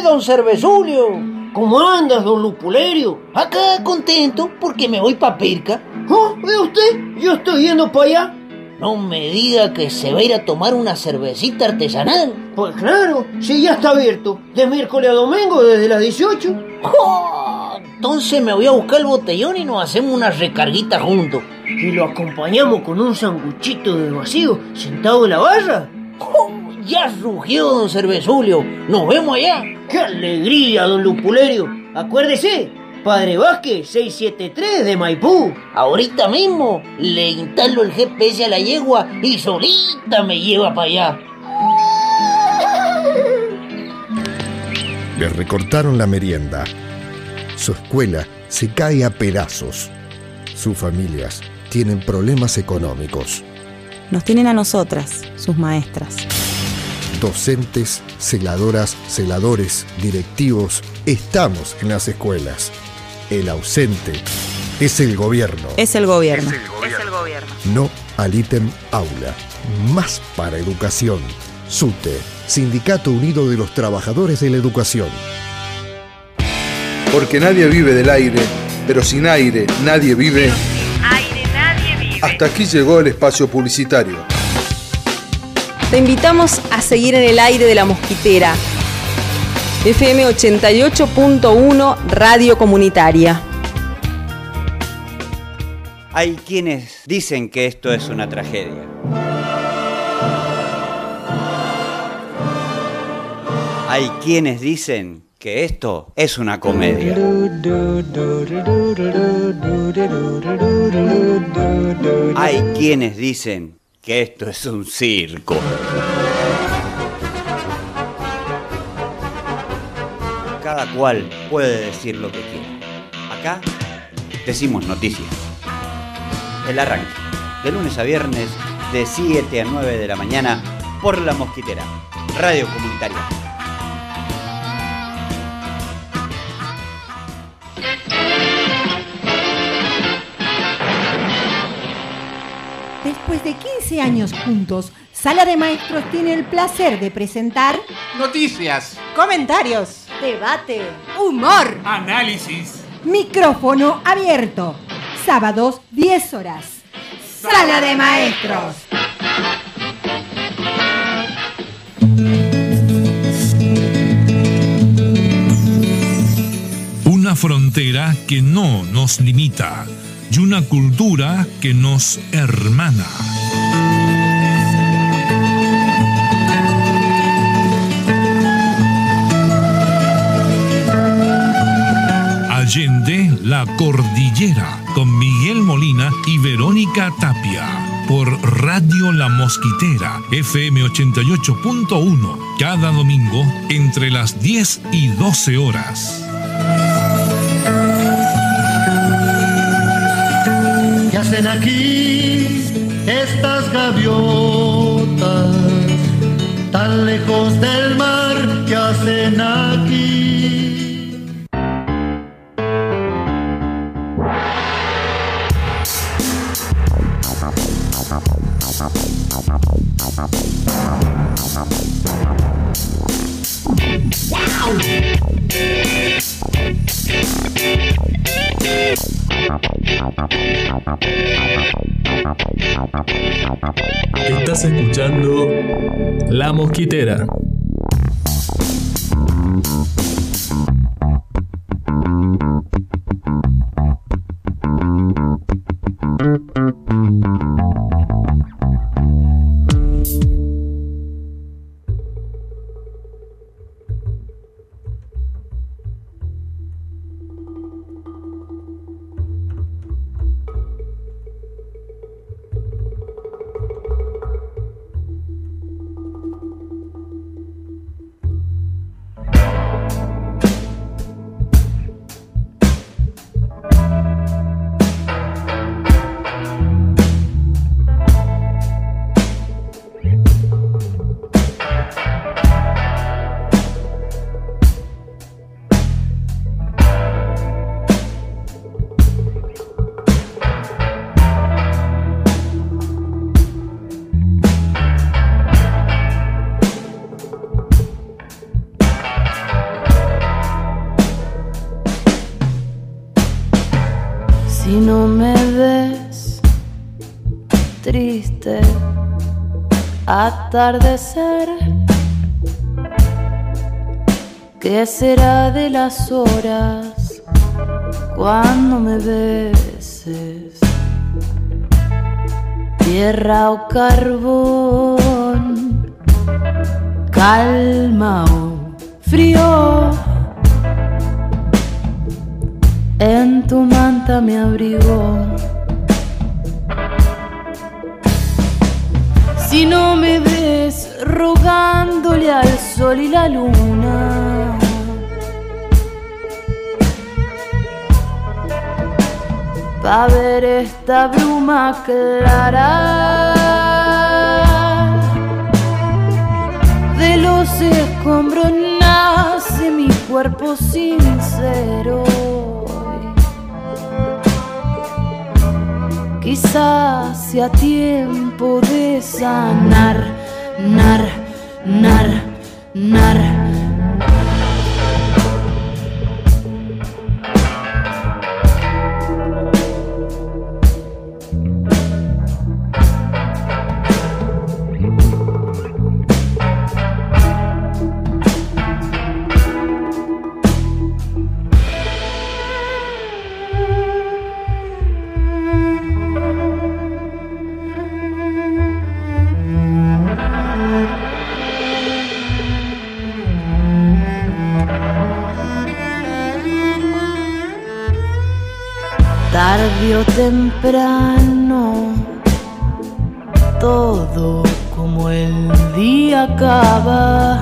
¡Eh, don Cervezulio! ¿Cómo andas, don Lupulerio? Acá contento porque me voy pa' Pirca. ¿Oh, ve usted? Yo estoy yendo para allá. No me diga que se va a ir a tomar una cervecita artesanal. Pues claro, si ya está abierto. De miércoles a domingo desde las 18. ¡Oh! Entonces me voy a buscar el botellón y nos hacemos una recarguita juntos. Y lo acompañamos con un sanguchito de vacío sentado en la barra. ¡Oh! Ya rugió, don Cervezulio. Nos vemos allá. ¡Qué alegría, don Lupulerio! Acuérdese, Padre Vázquez 673 de Maipú. Ahorita mismo le instalo el GPS a la yegua y solita me lleva para allá. Le recortaron la merienda. Su escuela se cae a pedazos. Sus familias tienen problemas económicos. Nos tienen a nosotras, sus maestras. Docentes, celadoras, celadores, directivos, estamos en las escuelas. El ausente es el gobierno. Es el gobierno. Es el gobierno. No al ítem aula. Más para educación. SUTE, Sindicato Unido de los Trabajadores de la Educación. Porque nadie vive del aire, pero sin aire nadie vive. Aire, nadie vive. Hasta aquí llegó el espacio publicitario. Te invitamos a seguir en el aire de la mosquitera. FM 88.1 Radio Comunitaria. Hay quienes dicen que esto es una tragedia. Hay quienes dicen que esto es una comedia. Hay quienes dicen que esto es un circo. Cada cual puede decir lo que quiera. Acá decimos noticias. El arranque, de lunes a viernes, de 7 a 9 de la mañana, por La Mosquitera, Radio Comunitaria. Después de 15 años juntos, Sala de Maestros tiene el placer de presentar Noticias. comentarios, debate, humor, Análisis. micrófono abierto. Sábados, 10 horas. Sala de Maestros. Una frontera que no nos limita y una cultura que nos hermana. Allende la Cordillera con Miguel Molina y Verónica Tapia por Radio La Mosquitera FM 88.1 cada domingo entre las 10 y 12 horas. Hacen aquí estas gaviotas? Tan lejos del mar, ¿qué hacen aquí? Estás escuchando La Mosquitera. Atardecer, ¿qué será de las horas cuando me beses? Tierra o carbón, calma o frío. En tu manta me abrigo. Si no me ves rogándole al sol y la luna. Pa' ver esta bruma clara De los escombros nace mi cuerpo sincero Quizás sea tiempo de sanar, nar, nar, nar. Tarde temprano, todo como el día acaba.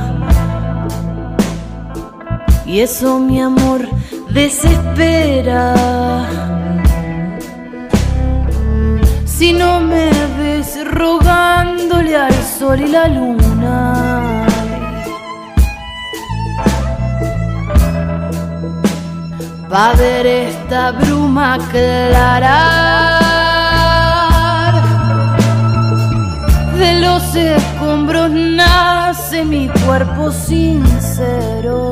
Y eso, mi amor, desespera. Si no me ves rogándole al sol y la luna. Va a ver esta bruma clarar. De los escombros nace mi cuerpo sincero.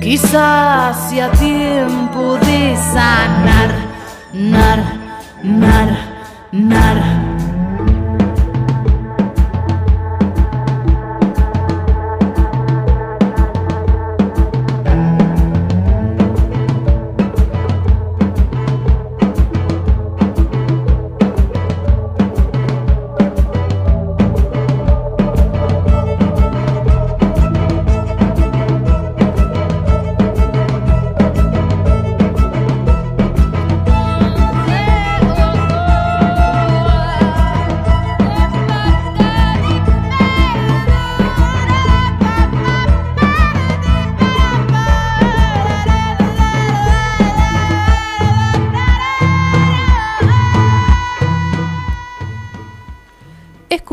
Quizás sea tiempo de sanar, nar, nar, nar.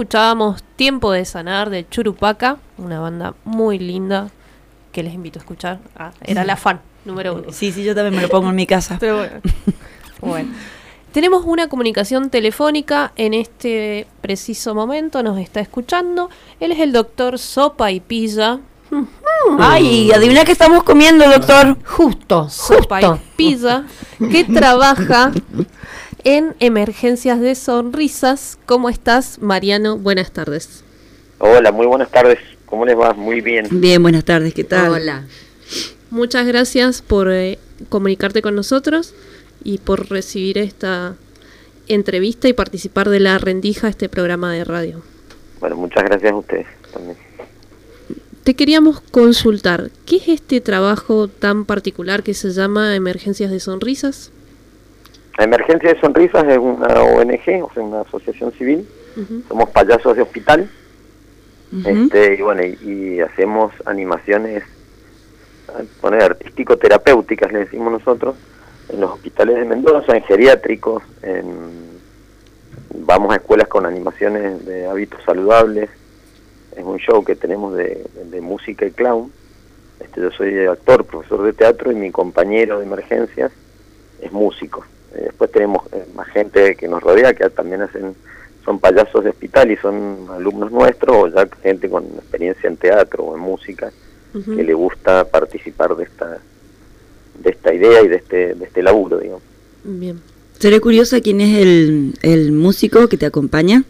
Escuchábamos Tiempo de Sanar de Churupaca, una banda muy linda que les invito a escuchar. Ah, era la fan número uno. Sí, sí, yo también me lo pongo en mi casa. Pero bueno. Bueno. Tenemos una comunicación telefónica en este preciso momento, nos está escuchando. Él es el doctor Sopa y Pilla. Ay, adivina qué estamos comiendo, doctor. Justo, Sopa y. Pilla, que trabaja en emergencias de sonrisas. ¿Cómo estás, Mariano? Buenas tardes. Hola, muy buenas tardes. ¿Cómo les va? Muy bien. Bien, buenas tardes, ¿qué tal? Hola. Muchas gracias por eh, comunicarte con nosotros y por recibir esta entrevista y participar de La Rendija, este programa de radio. Bueno, muchas gracias a ustedes también. Te queríamos consultar, ¿qué es este trabajo tan particular que se llama Emergencias de Sonrisas? La Emergencia de Sonrisas es una ONG, o sea, una asociación civil. Somos payasos de hospital. este, y bueno, y, y hacemos animaciones eh, poner artístico-terapéuticas, le decimos nosotros, en los hospitales de Mendoza, en geriátricos, en, vamos a escuelas con animaciones de hábitos saludables. Es un show que tenemos de, de música y clown. Este, yo soy actor, profesor de teatro y mi compañero de emergencias es músico. Eh, después tenemos eh, más gente que nos rodea que también hacen son payasos de hospital y son alumnos nuestros o ya gente con experiencia en teatro o en música que le gusta participar de esta de esta idea y de este, de este laburo, digamos. Bien. Seré curiosa quién es el, el músico que te acompaña.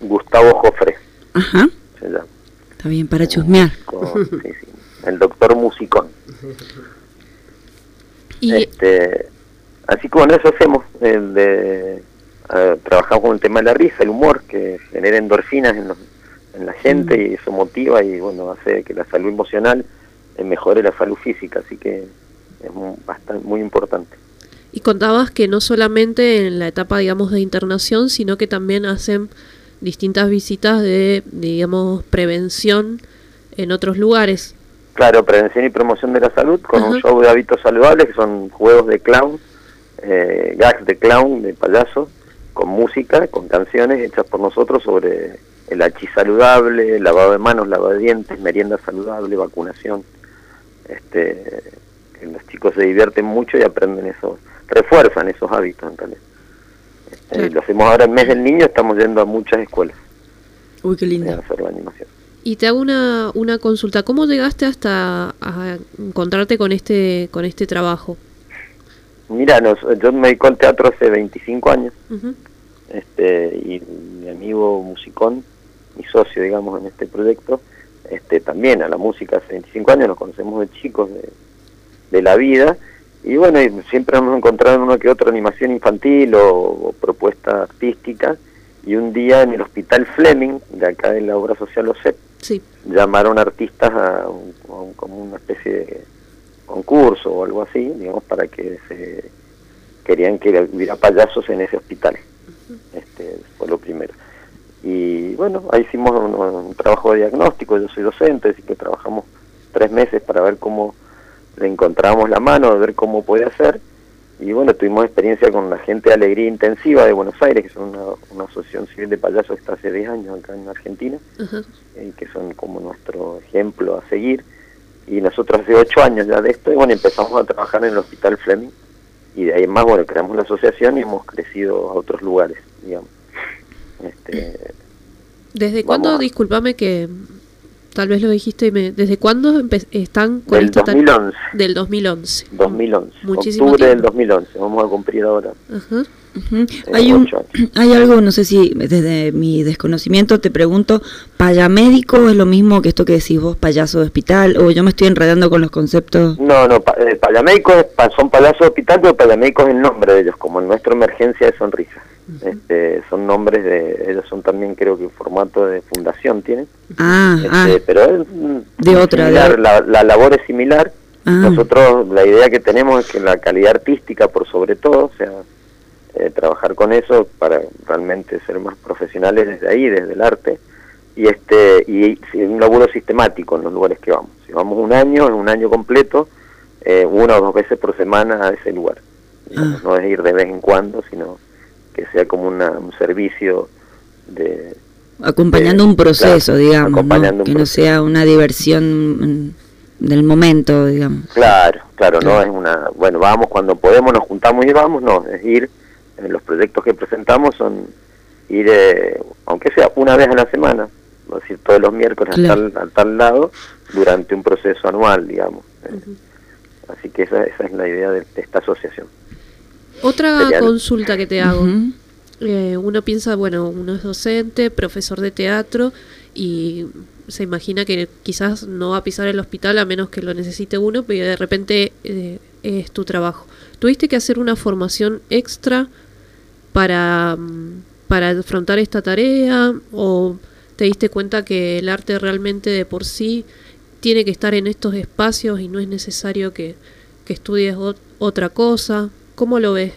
Gustavo Jofre, Ajá, se llama. está bien, para chusmear. Con- sí, sí, el doctor musicón. Y Este, así que bueno, eso hacemos, el de, eh, trabajamos con el tema de la risa, el humor, que genera endorfinas en, los- en la gente y eso motiva y bueno, hace que la salud emocional eh, mejore la salud física, así que es muy, bastante, muy importante. Y contabas que no solamente en la etapa, digamos, de internación, sino que también hacen distintas visitas de, digamos, prevención en otros lugares. Claro, prevención y promoción de la salud con un show de hábitos saludables que son juegos de clown, eh, gags de clown, de payaso, con música, con canciones hechas por nosotros sobre el hachís saludable, lavado de manos, lavado de dientes, merienda saludable, vacunación. Este, que los chicos se divierten mucho y aprenden eso, refuerzan esos hábitos en realidad. Este, lo hacemos ahora en mes del niño, estamos yendo a muchas escuelas Uy, qué lindo. hacer la animación. Y te hago una, una consulta. ¿Cómo llegaste hasta a encontrarte con este, con este trabajo? Mira, nos- yo me dedico al teatro hace 25 años. Este y mi amigo musicón, mi socio, digamos, en este proyecto, este también a la música hace 25 años, nos conocemos de chicos de, de la vida, y bueno, y siempre hemos encontrado en una que otra animación infantil o, o propuesta artística, y un día en el Hospital Fleming, de acá de la obra social OSEP, Sí. llamaron artistas a, un- a un- como una especie de concurso o algo así, digamos, para que se querían que hubiera payasos en ese hospital. Este fue lo primero. Y bueno, ahí hicimos un, un trabajo de diagnóstico, yo soy docente, así que trabajamos tres meses para ver cómo le encontrábamos la mano, ver cómo puede hacer. Y bueno, tuvimos experiencia con la gente de Alegría Intensiva de Buenos Aires, que son una, una asociación civil de payasos que está hace 10 años acá en Argentina Ajá. eh, que son como nuestro ejemplo a seguir. Y nosotros hace ocho años ya de esto, y bueno, empezamos a trabajar en el Hospital Fleming. Y de ahí en más, bueno, creamos la asociación y hemos crecido a otros lugares, digamos. Este, ¿Desde cuándo, a- discúlpame que tal vez lo dijiste, y me, ¿desde cuándo están con Del esta ta- 2011. Del 2011. 2011, Muchísimo octubre del tiempo. 2011, vamos a cumplir ahora. Ajá. Hay, un, hay algo, no sé si desde mi desconocimiento te pregunto, ¿payamédico es lo mismo que esto que decís vos, payaso de hospital? ¿O yo me estoy enredando con los conceptos? No, no, pa- eh, payamédicos es pa- son payasos de hospital, pero payamédicos es el nombre de ellos, como en nuestra emergencia de sonrisas. este, son nombres de, ellos son también creo que en formato de fundación tienen. Ah, Este, ah, pero es de otra, de similar, otra. la, la labor es similar. Ah. Nosotros la idea que tenemos es que la calidad artística por sobre todo, o sea, eh, trabajar con eso para realmente ser más profesionales desde ahí, desde el arte y este y un laburo sistemático en los lugares que vamos. Si vamos un año, es un año completo, eh, una o dos veces por semana a ese lugar. Digamos, No es ir de vez en cuando, sino que sea como una, un servicio de acompañando un proceso, claro, digamos, que no sea una diversión del momento, digamos. Claro, claro, no es una, bueno, vamos cuando podemos, nos juntamos y vamos, no, es ir, en los proyectos que presentamos son ir, eh, aunque sea una vez a la semana, es decir, todos los miércoles Claro. a, tal, a tal lado, durante un proceso anual, digamos. Eh, Así que esa, esa es la idea de, de esta asociación. Otra Sería- consulta que te hago. Eh, uno piensa, bueno, uno es docente, profesor de teatro y se imagina que quizás no va a pisar el hospital a menos que lo necesite uno, pero de repente eh, es tu trabajo. ¿Tuviste que hacer una formación extra para, mm, para afrontar esta tarea o te diste cuenta que el arte realmente de por sí tiene que estar en estos espacios y no es necesario que, que estudies ot- otra cosa? ¿Cómo lo ves?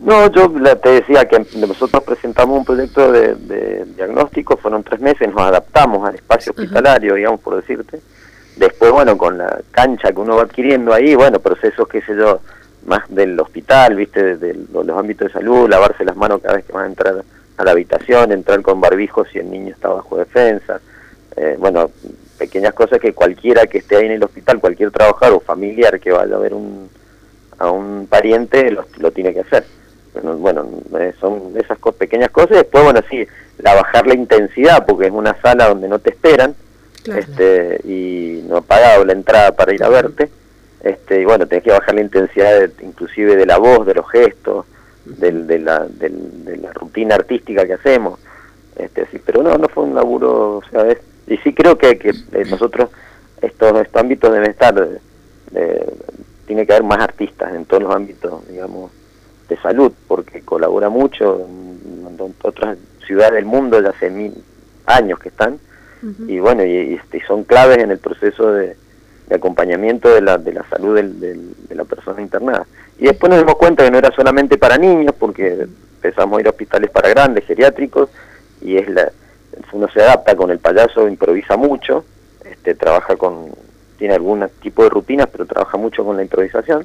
No, yo te decía que nosotros presentamos un proyecto de, de diagnóstico, fueron tres meses, nos adaptamos al espacio hospitalario, digamos, por decirte. Después, bueno, con la cancha que uno va adquiriendo ahí, bueno, procesos, qué sé yo, más del hospital, viste, de, de los ámbitos de salud, lavarse las manos cada vez que van a entrar a la habitación, entrar con barbijo si el niño está bajo defensa. Eh, bueno, pequeñas cosas que cualquiera que esté ahí en el hospital, cualquier trabajador o familiar que vaya a ver un, a un pariente, lo, lo tiene que hacer. Bueno, bueno, eh, son esas co- pequeñas cosas. Después, bueno, sí, la bajar la intensidad, porque es una sala donde no te esperan este y no ha pagado la entrada para ir a verte. Este, y bueno, tenés que bajar la intensidad de- inclusive de la voz, de los gestos, del- de, la, del- de la rutina artística que hacemos. Este, sí, pero no, no fue un laburo, o sea, es- y sí creo que, que eh, nosotros, estos, estos ámbitos deben estar, eh, tiene que haber más artistas en todos los ámbitos, digamos, de salud, porque colabora mucho en, en otras ciudades del mundo, ya hace mil años que están, y bueno, y, y, este, son claves en el proceso de, de acompañamiento de la, de la salud del- del- de la persona internada. Y después nos dimos cuenta que no era solamente para niños, porque empezamos a ir a hospitales para grandes, geriátricos, y es la, uno se adapta con el payaso, improvisa mucho, este, trabaja con, tiene algún tipo de rutinas, pero trabaja mucho con la improvisación.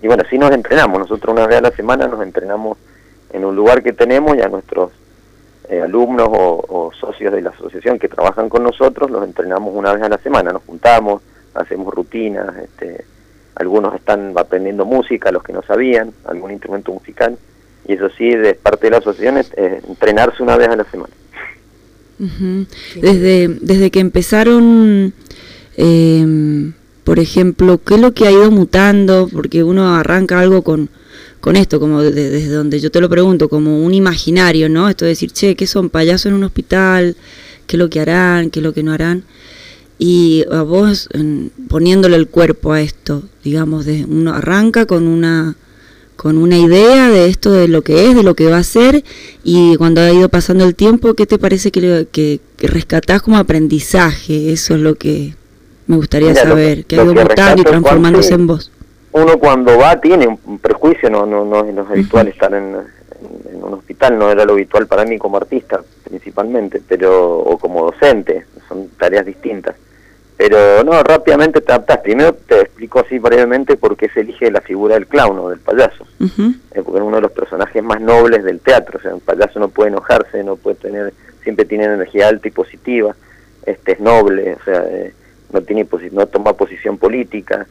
Y bueno, sí nos entrenamos, nosotros una vez a la semana nos entrenamos en un lugar que tenemos y a nuestros eh, alumnos o, o socios de la asociación que trabajan con nosotros, los entrenamos una vez a la semana, nos juntamos, hacemos rutinas, este, algunos están aprendiendo música, los que no sabían, algún instrumento musical, y eso sí, de parte de la asociación es eh, entrenarse una vez a la semana. Ujú. Desde, desde que empezaron, eh, por ejemplo, ¿qué es lo que ha ido mutando? Porque uno arranca algo con, con esto, como de- desde donde yo te lo pregunto, como un imaginario, ¿no? Esto de decir, che, ¿qué son payasos en un hospital? ¿Qué es lo que harán? ¿Qué es lo que no harán? Y a vos, en- poniéndole el cuerpo a esto, digamos, de, uno arranca con una con una idea de esto, de lo que es, de lo que va a ser, y cuando ha ido pasando el tiempo, ¿qué te parece que, que, que rescatás como aprendizaje? Eso es lo que me gustaría Mira, lo saber, que- ha ido mutando y transformándose en vos. Uno cuando va tiene un- prejuicio, no, no, no, no es habitual estar en, en- en un hospital, no era lo habitual para mí como artista principalmente, pero o como docente, son tareas distintas. Pero no, rápidamente te adaptas. Primero te explico así brevemente por qué se elige la figura del clown o del payaso. Eh, porque es uno de los personajes más nobles del teatro. O sea, un payaso no puede enojarse, no puede tener, siempre tiene energía alta y positiva. Este es noble, o sea, eh, no tiene no toma posición política.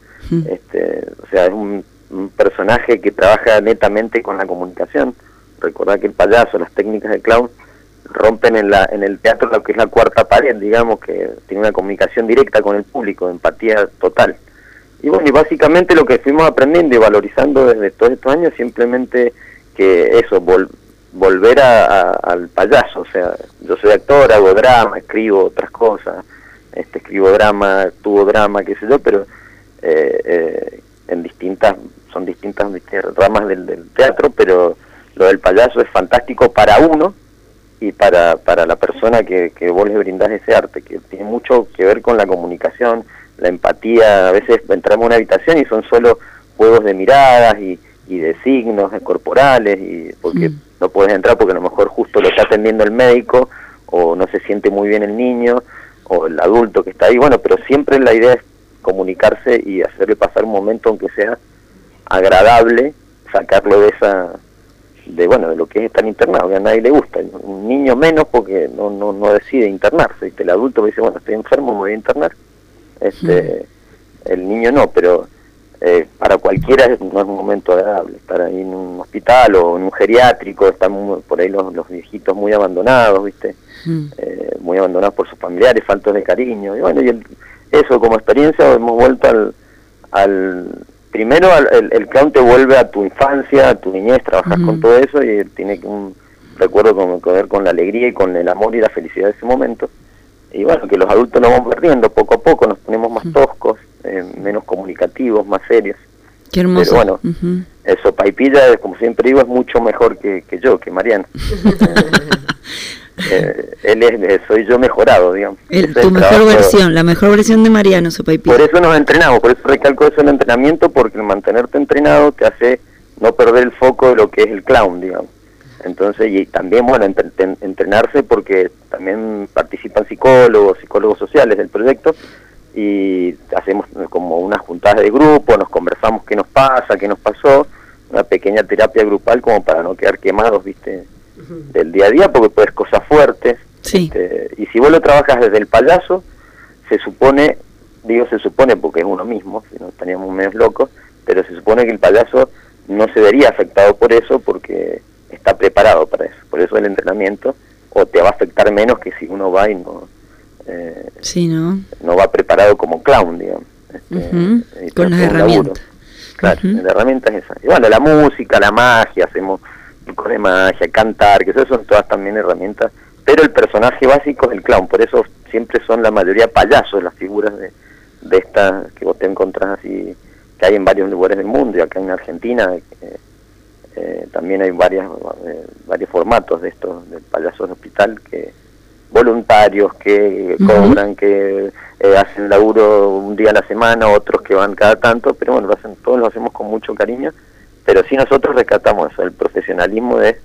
Este, o sea, es un, un personaje que trabaja netamente con la comunicación. Recordad que el payaso, las técnicas del clown rompen en la en el teatro lo que es la cuarta pared, digamos que tiene una comunicación directa con el público, empatía total. Y bueno, y básicamente lo que fuimos aprendiendo y valorizando desde todos estos años simplemente que eso, vol- volver a, al payaso, o sea, yo soy actor, hago drama, escribo otras cosas, este escribo drama, actúo drama, qué sé yo, pero eh, eh, en distintas, son distintas ramas del, del teatro, pero lo del payaso es fantástico para uno y para, para la persona que, que vos le brindás ese arte, que tiene mucho que ver con la comunicación, la empatía, a veces entramos a una habitación y son solo juegos de miradas y, y de signos corporales, y porque no puedes entrar porque a lo mejor justo lo está atendiendo el médico, o no se siente muy bien el niño, o el adulto que está ahí, bueno, pero siempre la idea es comunicarse y hacerle pasar un momento aunque sea agradable, sacarlo de esa de bueno de lo que es estar internado que a nadie le gusta. Un niño menos porque no no, no decide internarse. ¿viste? el adulto dice bueno estoy enfermo me voy a internar este el niño no pero eh, para cualquiera no es un momento agradable estar ahí en un hospital o en un geriátrico. Están muy- por ahí los, los viejitos muy abandonados viste eh, muy abandonados por sus familiares faltos de cariño. Y bueno y el- eso como experiencia hemos vuelto al, al primero el, el clown te vuelve a tu infancia, a tu niñez, trabajas con todo eso y tiene un recuerdo con, que ver con la alegría y con el amor y la felicidad de ese momento. Y bueno, que los adultos nos vamos perdiendo poco a poco, nos ponemos más toscos, eh, menos comunicativos, más serios. Qué hermoso. Pero bueno, eso, Paipilla, como siempre digo, es mucho mejor que, que yo, que Mariano. Eh, él es, eh, soy yo mejorado, digamos. El- tu mejor trabajo- versión, la mejor versión de Mariano Sopaipilla. por eso nos entrenamos, por eso recalco eso en el entrenamiento, porque el mantenerte entrenado te hace no perder el foco de lo que es el clown, digamos. Entonces, y también, bueno, entre- entrenarse porque también participan psicólogos, psicólogos sociales del proyecto, y hacemos como unas juntadas de grupo, nos conversamos qué nos pasa, qué nos pasó, una pequeña terapia grupal como para no quedar quemados, viste, del día a día, porque pues cosas fuertes. Este, y si vos lo trabajas desde el payaso, se supone, digo se supone porque es uno mismo, si no estaríamos medio locos, pero se supone que el payaso no se vería afectado por eso porque está preparado para eso. Por eso el entrenamiento o te va a afectar menos que si uno va y no, eh, Sí, ¿no? no va preparado como clown, digamos. Este, Con las herramientas. Claro, la herramienta es esa. Y bueno, la música, la magia, hacemos trucos de magia, cantar, que eso son todas también herramientas. Pero el personaje básico es el clown, por eso siempre son la mayoría payasos las figuras de, de estas que vos te encontrás así, que hay en varios lugares del mundo, y acá en Argentina eh, eh, también hay varias, eh, varios formatos de estos, del payaso de hospital, que voluntarios que cobran, que eh, hacen laburo un día a la semana, otros que van cada tanto, pero bueno, lo hacen, todos lo hacemos con mucho cariño, pero sí nosotros rescatamos el profesionalismo de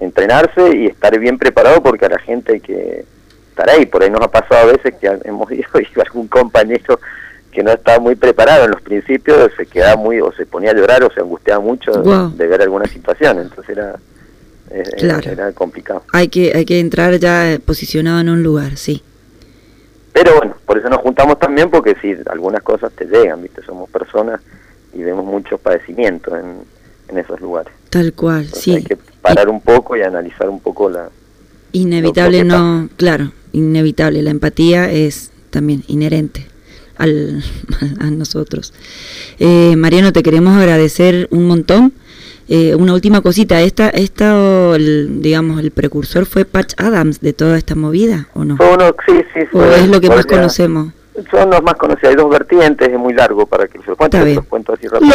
entrenarse y estar bien preparado porque a la gente hay que estar ahí, por ahí nos ha pasado a veces que hemos ido y algún compañero que no estaba muy preparado en los principios se quedaba muy, o se ponía a llorar o se angustiaba mucho de ver alguna situación, entonces era, eh, Claro. era complicado. Hay que, hay que entrar ya eh, posicionado en un lugar, sí. Pero bueno, por eso nos juntamos también, porque si algunas cosas te llegan, ¿viste? Somos personas y vemos muchos padecimientos en, en esos lugares. Tal cual, sí. Hay que parar un poco y analizar un poco la... Inevitable no, claro, inevitable. La empatía es también inherente al, a nosotros. Eh, Mariano, te queremos agradecer un montón. Eh, una última cosita, esta, esta el, digamos, el precursor fue Patch Adams de toda esta movida, ¿o no? Uno, sí, sí, ¿O fue- es lo que más la- conocemos? Son los más conocidos. Hay dos vertientes, es muy largo para que se los cuente, se los cuento así Lo rápido.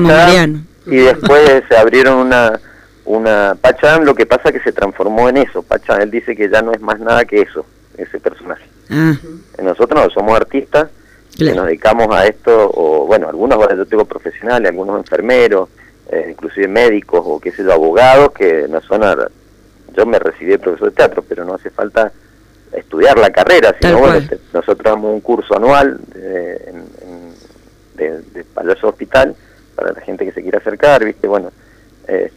Mariano. Y después se abrieron una una Pacham, lo que pasa que se transformó en eso. Pacham, él dice que ya no es más nada que eso, ese personaje. Ah, Nosotros no somos artistas, que nos dedicamos a esto, o bueno, algunos ahora yo tengo profesionales, algunos enfermeros, eh, inclusive médicos o qué sé yo, abogados, que no son, ar- yo me recibí de profesor de teatro, pero no hace falta estudiar la carrera, sino bueno, nosotros damos un curso anual de, en- en- de, de payaso hospital para la gente que se quiera acercar, viste, bueno, eh,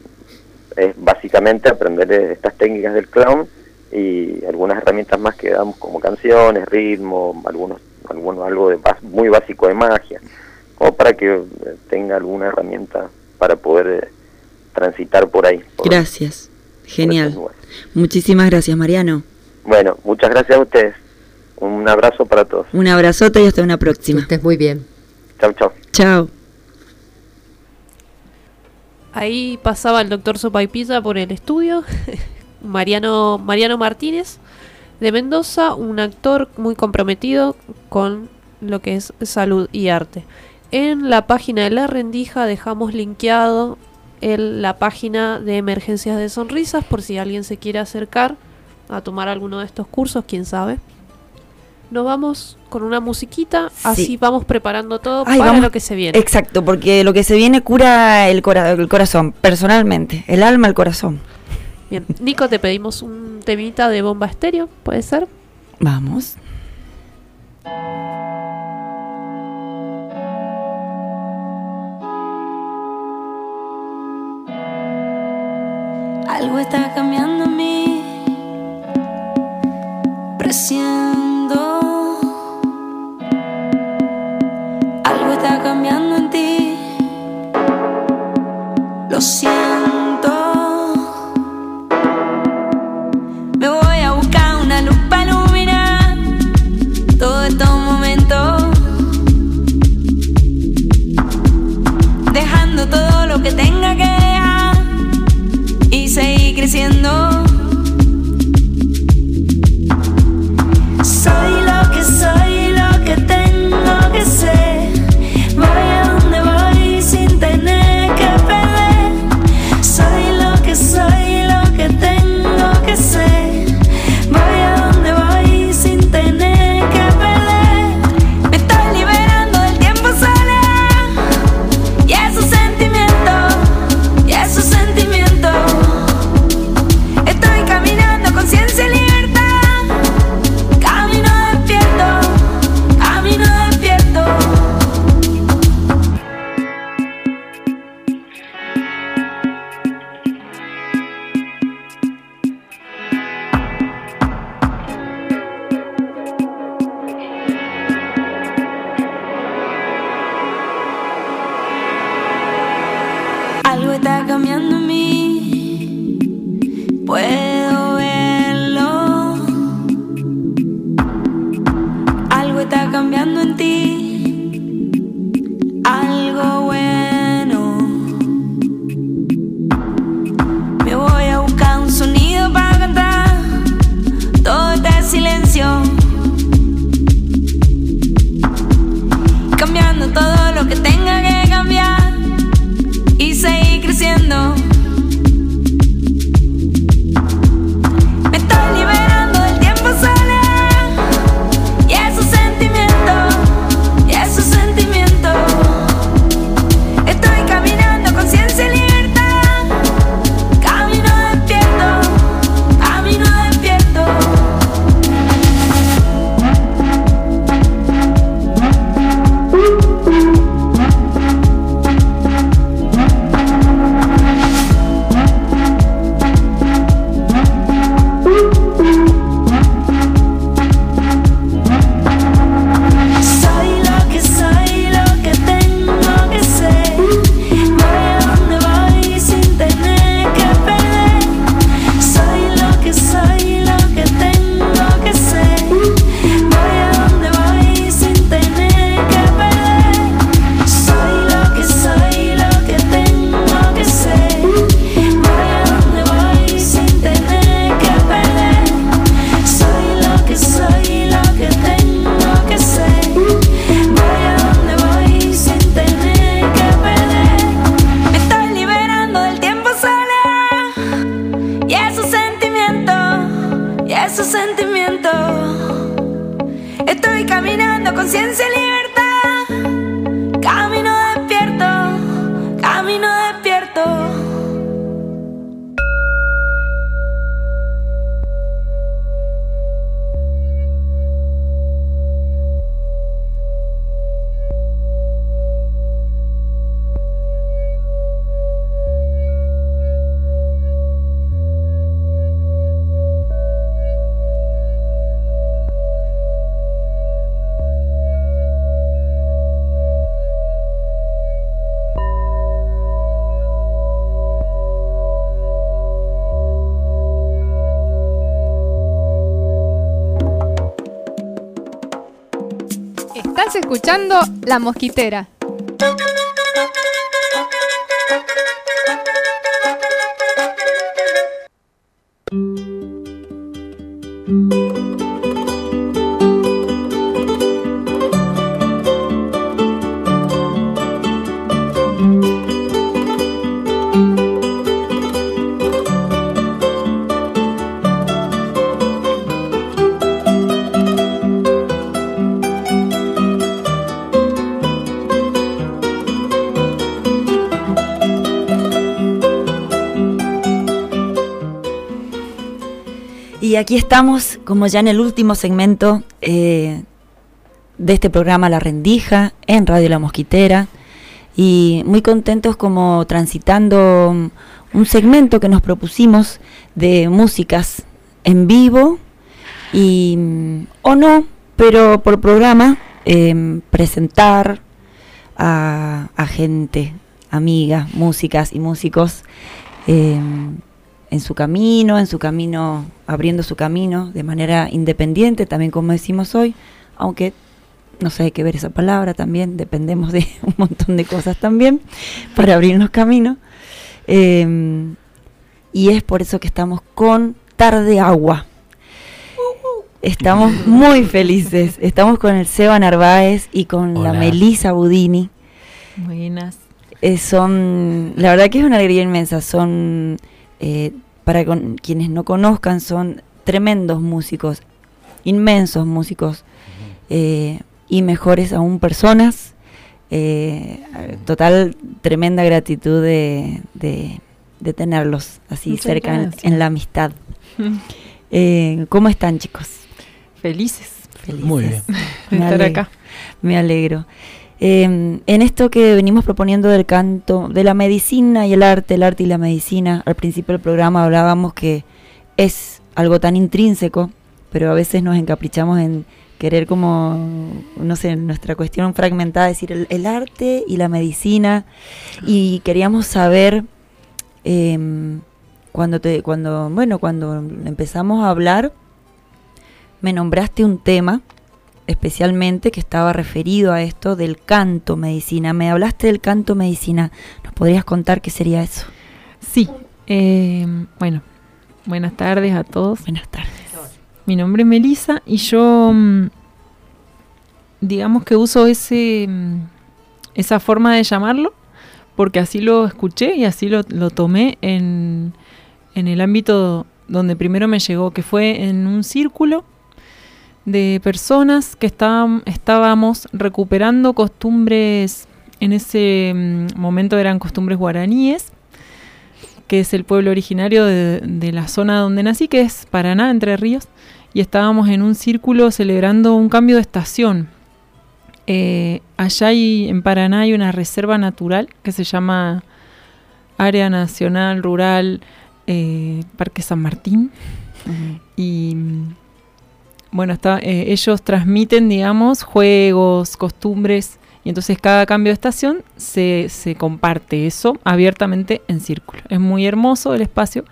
es básicamente aprender eh, estas técnicas del clown y algunas herramientas más que damos como canciones, ritmo, algunos, algunos algo de muy básico de magia, como para que eh, tenga alguna herramienta para poder eh, transitar por ahí. por- gracias. Genial. Muchísimas gracias, Mariano. Bueno, muchas gracias a ustedes. Un abrazo para todos. Un abrazote y hasta una próxima. Estés muy bien. Chau, chau. Chao. Ahí pasaba el doctor Sopaipilla por el estudio. Mariano, Mariano Martínez de Mendoza, un actor muy comprometido con lo que es salud y arte. En la página de La Rendija dejamos linkeado el- la página de emergencias de sonrisas por si alguien se quiere acercar a tomar alguno de estos cursos, quién sabe. Nos vamos con una musiquita, así vamos preparando todo Ay, para vamos- lo que se viene. Exacto, porque lo que se viene cura el, cora- el corazón, personalmente. El alma, el corazón. Bien, Nico, te pedimos un temita de bomba estéreo, ¿puede ser? Vamos. Algo está cambiando en mí. Presiento. Algo está cambiando en ti. Lo siento. Estás escuchando La Mosquitera. Aquí estamos, como ya en el último segmento eh, de este programa La Rendija, en Radio La Mosquitera, y muy contentos como transitando un segmento que nos propusimos de músicas en vivo, y, o no, pero por programa, em, presentar a, a gente, amigas, músicas y músicos. em, en su camino, en su camino, abriendo su camino de manera independiente, también como decimos hoy, aunque no sé, hay que ver esa palabra también, dependemos de un montón de cosas también para abrirnos camino. Eh, y es por eso que estamos con Tarde Agua. Estamos muy felices. Estamos con el Seba Narváez y con la. Melisa Budini. Buenas. Eh, son, la verdad que es una alegría inmensa. Son, eh, para con- quienes no conozcan, son tremendos músicos, inmensos músicos eh, y mejores aún personas. Eh, total, tremenda gratitud de, de- de tenerlos así Muchas cerca en, la amistad. Eh, ¿Cómo están, chicos? Felices. Felices. Muy bien. Me estar alegro, acá. Me alegro. Eh, en esto que venimos proponiendo del canto, de la medicina y el arte, el arte y la medicina, al principio del programa hablábamos que es algo tan intrínseco, pero a veces nos encaprichamos en querer como, no sé, nuestra cuestión fragmentada, decir el, el arte y la medicina, y queríamos saber em, cuando te, cuando, bueno, cuando empezamos a hablar, me nombraste un tema especialmente que estaba referido a esto del canto medicina. Me hablaste del canto medicina. ¿Nos podrías contar qué sería eso? Sí. eh, bueno, buenas tardes a todos. Buenas tardes. Mi nombre es Melisa y yo, mm, digamos que uso ese, mm, esa forma de llamarlo porque así lo escuché y así lo, lo tomé en, en el ámbito donde primero me llegó, que fue en un círculo de personas que estaban, estábamos recuperando costumbres, en ese mm, momento eran costumbres guaraníes, que es el pueblo originario de, de la zona donde nací, que es Paraná, Entre Ríos, y estábamos en un círculo celebrando un cambio de estación. Eh, allá hay, en Paraná hay una reserva natural que se llama Área Nacional Rural eh, Parque San Martín. Y mm, bueno, está, eh, ellos transmiten, digamos, juegos, costumbres, y entonces cada cambio de estación se, se comparte eso abiertamente en círculo. Es muy hermoso el espacio.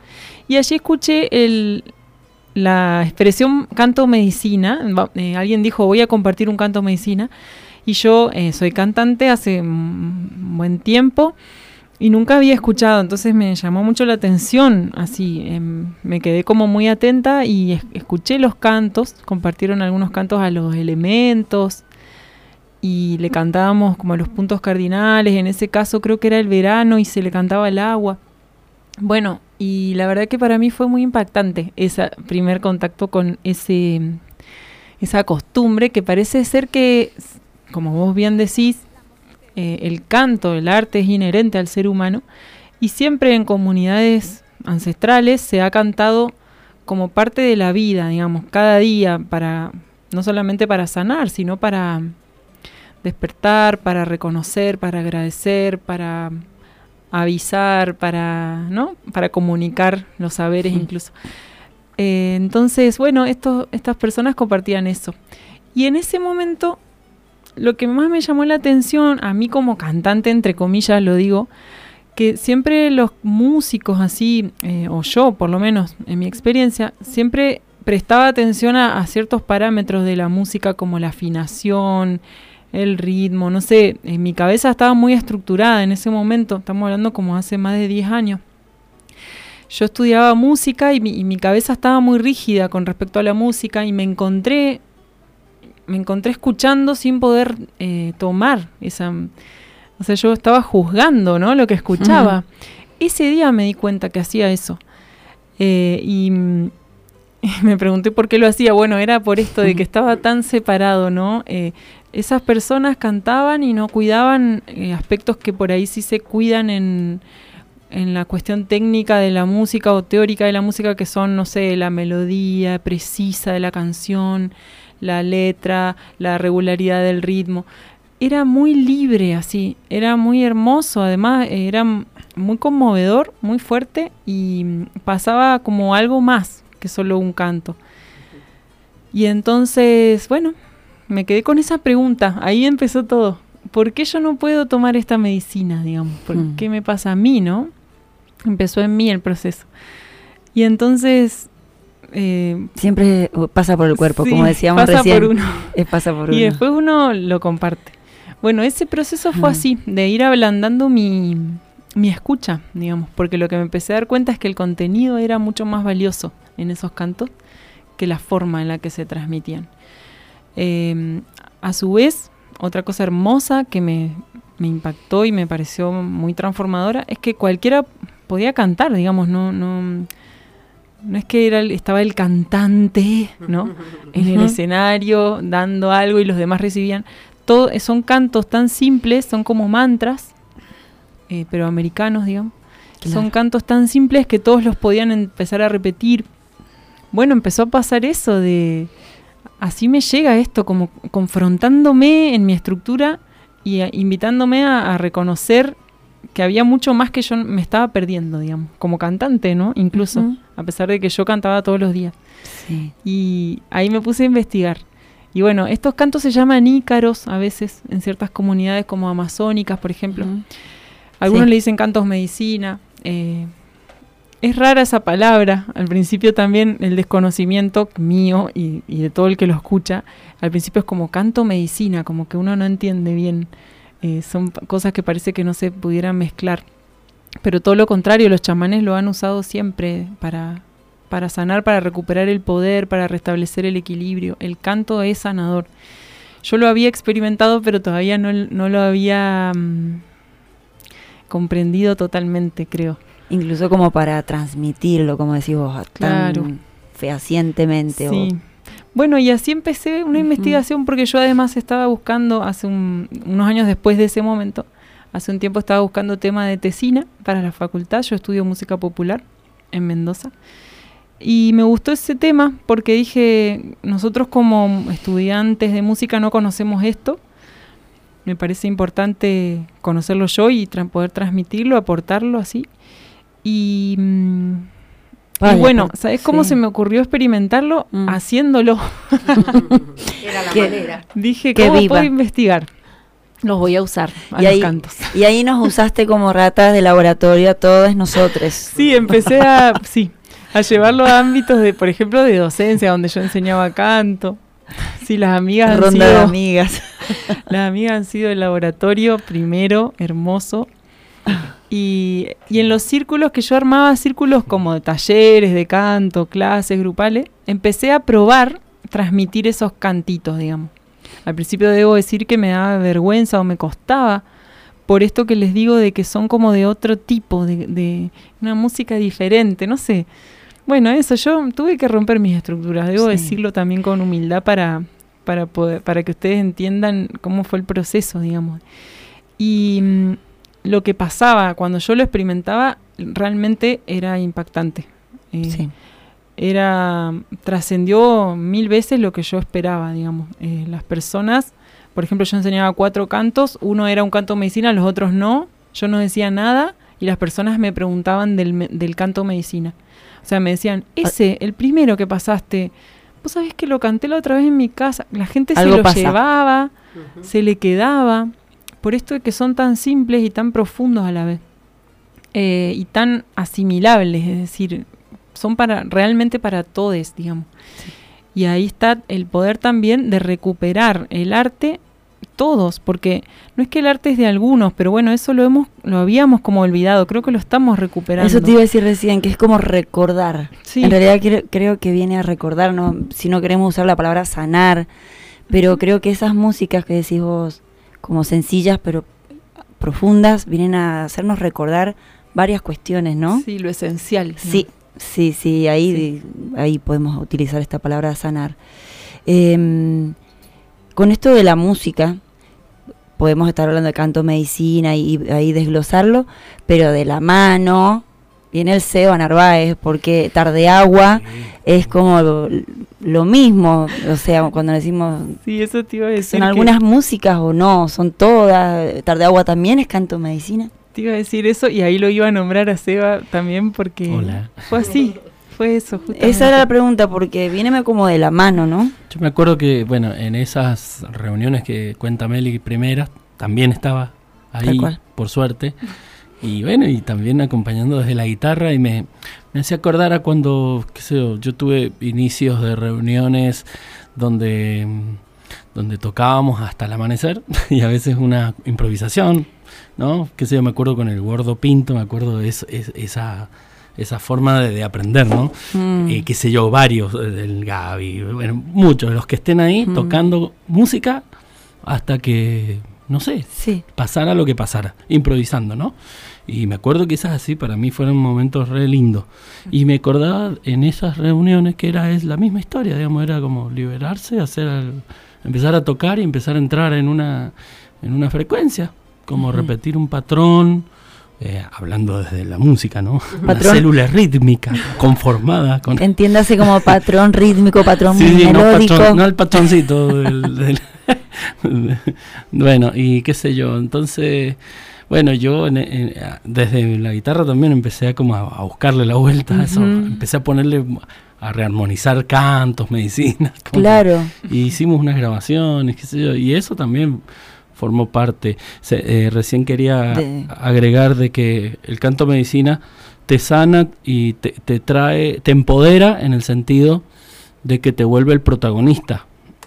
Y allí escuché el, la expresión canto medicina. Eh, alguien dijo, voy a compartir un canto medicina. Y yo eh, soy cantante hace un buen tiempo y nunca había escuchado, entonces me llamó mucho la atención, así, em, me quedé como muy atenta y es- escuché los cantos, compartieron algunos cantos a los elementos y le cantábamos como a los puntos cardinales, en ese caso creo que era el verano y se le cantaba el agua. Bueno, y la verdad que para mí fue muy impactante ese primer contacto con ese esa costumbre que parece ser que, como vos bien decís, eh, el canto, el arte es inherente al ser humano y siempre en comunidades ancestrales se ha cantado como parte de la vida, digamos, cada día para no solamente para sanar, sino para despertar, para reconocer, para agradecer, para avisar, para, ¿no? Para comunicar los saberes Sí. incluso. Eh, entonces, bueno, estas personas compartían eso. Y en ese momento, lo que más me llamó la atención, a mí como cantante, entre comillas lo digo, que siempre los músicos así, eh, o yo por lo menos en mi experiencia, siempre prestaba atención a, ciertos parámetros de la música como la afinación, el ritmo, no sé, mi cabeza estaba muy estructurada en ese momento, estamos hablando como hace más de 10 años. Yo estudiaba música y mi, y mi cabeza estaba muy rígida con respecto a la música y me encontré, me encontré escuchando sin poder eh, tomar esa... O sea, yo estaba juzgando, ¿no? Lo que escuchaba. Ese día me di cuenta que hacía eso. Eh, y me pregunté por qué lo hacía. Bueno, era por esto de que estaba tan separado, ¿no? Eh, esas personas cantaban y no cuidaban eh, aspectos que por ahí sí se cuidan en, en la cuestión técnica de la música o teórica de la música, que son, no sé, la melodía precisa de la canción, la letra, la regularidad del ritmo. Era muy libre así, era muy hermoso, además era muy conmovedor, muy fuerte y pasaba como algo más que solo un canto. Y entonces, bueno, me quedé con esa pregunta, ahí empezó todo. ¿Por qué yo no puedo tomar esta medicina, digamos? ¿Por Mm. qué me pasa a mí, no? Empezó en mí el proceso. Y entonces... eh, Siempre pasa por el cuerpo, Sí, como decíamos pasa recién. por uno. Eh, pasa por y uno. después uno lo comparte. Bueno, ese proceso fue Mm. así, de ir ablandando mi, mi escucha, digamos, porque lo que me empecé a dar cuenta es que el contenido era mucho más valioso en esos cantos que la forma en la que se transmitían. Eh, a su vez, otra cosa hermosa que me, me impactó y me pareció muy transformadora es que cualquiera podía cantar, digamos, no, no, no es que era, el- estaba el cantante, ¿no? En el escenario dando algo y los demás recibían. Todo, son cantos tan simples, son como mantras, eh, pero americanos, digamos. Son cantos tan simples que todos los podían empezar a repetir. Bueno, empezó a pasar eso de... Así me llega esto, como confrontándome en mi estructura y a- invitándome a, a reconocer que había mucho más que yo me estaba perdiendo, digamos, como cantante, ¿no? Incluso, a pesar de que yo cantaba todos los días. Sí. Y ahí me puse a investigar. Y bueno, estos cantos se llaman ícaros a veces en ciertas comunidades como amazónicas, por ejemplo. Algunos Sí. le dicen cantos medicina. eh, es rara esa palabra. Al principio también el desconocimiento mío y, y de todo el que lo escucha, al principio es como canto medicina, como que uno no entiende bien. Eh, son cosas que parece que no se pudieran mezclar. Pero todo lo contrario, los chamanes lo han usado siempre para, para sanar, para recuperar el poder, para restablecer el equilibrio. El canto es sanador. Yo lo había experimentado, pero todavía no, no lo había mm, comprendido totalmente, creo. Incluso como para transmitirlo, como decís vos, tan Claro. fehacientemente. o- Sí. Bueno, y así empecé una investigación porque yo además estaba buscando, hace un- unos años después de ese momento, hace un tiempo estaba buscando tema de tesina para la facultad, yo estudio música popular en Mendoza. Y me gustó ese tema porque dije, nosotros como estudiantes de música no conocemos esto. Me parece importante conocerlo yo y tra- poder transmitirlo, aportarlo así. Y, mm, y Vale, bueno, ¿sabes cómo sí. se me ocurrió experimentarlo? Mm. Haciéndolo. Era la manera. Dije, Qué ¿cómo viva. puedo investigar? Los voy a usar a Y los ahí, cantos. y ahí nos usaste como ratas de laboratorio a todos nosotros. Sí, empecé a, sí, a llevarlo a ámbitos de, por ejemplo, de docencia, donde yo enseñaba canto. Sí, las amigas han Ronda de sido, amigas. las amigas han sido el laboratorio primero, hermoso. Y, y en los círculos que yo armaba, círculos como de talleres de canto, clases grupales, empecé a probar transmitir esos cantitos, digamos. Al principio debo decir que me daba vergüenza o me costaba por esto que les digo de que son como de otro tipo, de, de una música diferente, no sé. Bueno, eso, yo tuve que romper mis estructuras, debo Sí. decirlo también con humildad para, para, poder, para que ustedes entiendan cómo fue el proceso, digamos. Y mm, lo que pasaba cuando yo lo experimentaba realmente era impactante. Eh, Sí. Era, trascendió mil veces lo que yo esperaba, digamos. Eh, las personas, por ejemplo, yo enseñaba cuatro cantos, uno era un canto medicina, los otros no, yo no decía nada y las personas me preguntaban del, me- del canto medicina. O sea, me decían, Ah. ese, el primero que pasaste, vos sabés que lo canté la otra vez en mi casa, la gente se lo pasa. llevaba, se le quedaba, por esto de que son tan simples y tan profundos a la vez. Eh, y tan asimilables, es decir, son para realmente para todos, digamos. Y ahí está el poder también de recuperar el arte todos, porque no es que el arte es de algunos, pero bueno, eso lo hemos lo habíamos como olvidado, creo que lo estamos recuperando. Eso te iba a decir recién, que es como recordar. Sí. En realidad creo, creo que viene a recordar, no, si no queremos usar la palabra sanar, pero creo que esas músicas que decís vos, como sencillas pero profundas, vienen a hacernos recordar varias cuestiones, ¿no? Sí, lo esencial. Sí, sí, sí, ahí, ahí podemos utilizar esta palabra sanar. Em, con esto de la música, podemos estar hablando de canto medicina y, y ahí desglosarlo, pero de la mano viene el Seba Narváez, porque Tarde Agua es como lo, mismo, o sea, cuando decimos... Sí, eso te iba a decir. ¿Son que- algunas músicas o no? ¿Son todas? ¿Tarde Agua también es canto medicina? Te iba a decir eso y ahí lo iba a nombrar a Seba también porque Hola. fue así, fue eso. justamente. Esa era la pregunta, porque viene como de la mano, ¿no? Yo me acuerdo que, bueno, en esas reuniones que cuenta Meli primeras, también estaba ahí, por suerte. Y bueno, y también acompañando desde la guitarra y me, me hacía acordar a cuando, qué sé yo, yo tuve inicios de reuniones donde, donde tocábamos hasta el amanecer y a veces una improvisación, ¿no? Qué sé yo, me acuerdo con el gordo Pinto, me acuerdo de eso- es- esa, esa forma de, de aprender, ¿no? Mm. Eh, qué sé yo, varios, eh, del Gaby, bueno, muchos, los que estén ahí Mm. tocando música hasta que, no sé, Sí. pasara lo que pasara, improvisando, ¿no? Y me acuerdo que esas así para mí fueron momentos re lindos. Y me acordaba en esas reuniones que era es la misma historia, digamos, era como liberarse, hacer al- empezar a tocar y empezar a entrar en una, en una frecuencia, como repetir un patrón, eh, hablando desde la música, ¿no? Una célula rítmica conformada con... Entiéndase como patrón rítmico, patrón Sí, sí, no, melódico. patrón- no el patroncito del- del- bueno, y qué sé yo, entonces, bueno, yo en- en- desde la guitarra también empecé a como a, a buscarle la vuelta a eso, empecé a ponerle, a rearmonizar cantos, medicinas. Claro. que- y hicimos unas grabaciones, qué sé yo, y eso también formó parte. Se- eh, recién quería De- agregar de que el canto medicina te sana y te, te trae, te empodera en el sentido de que te vuelve el protagonista,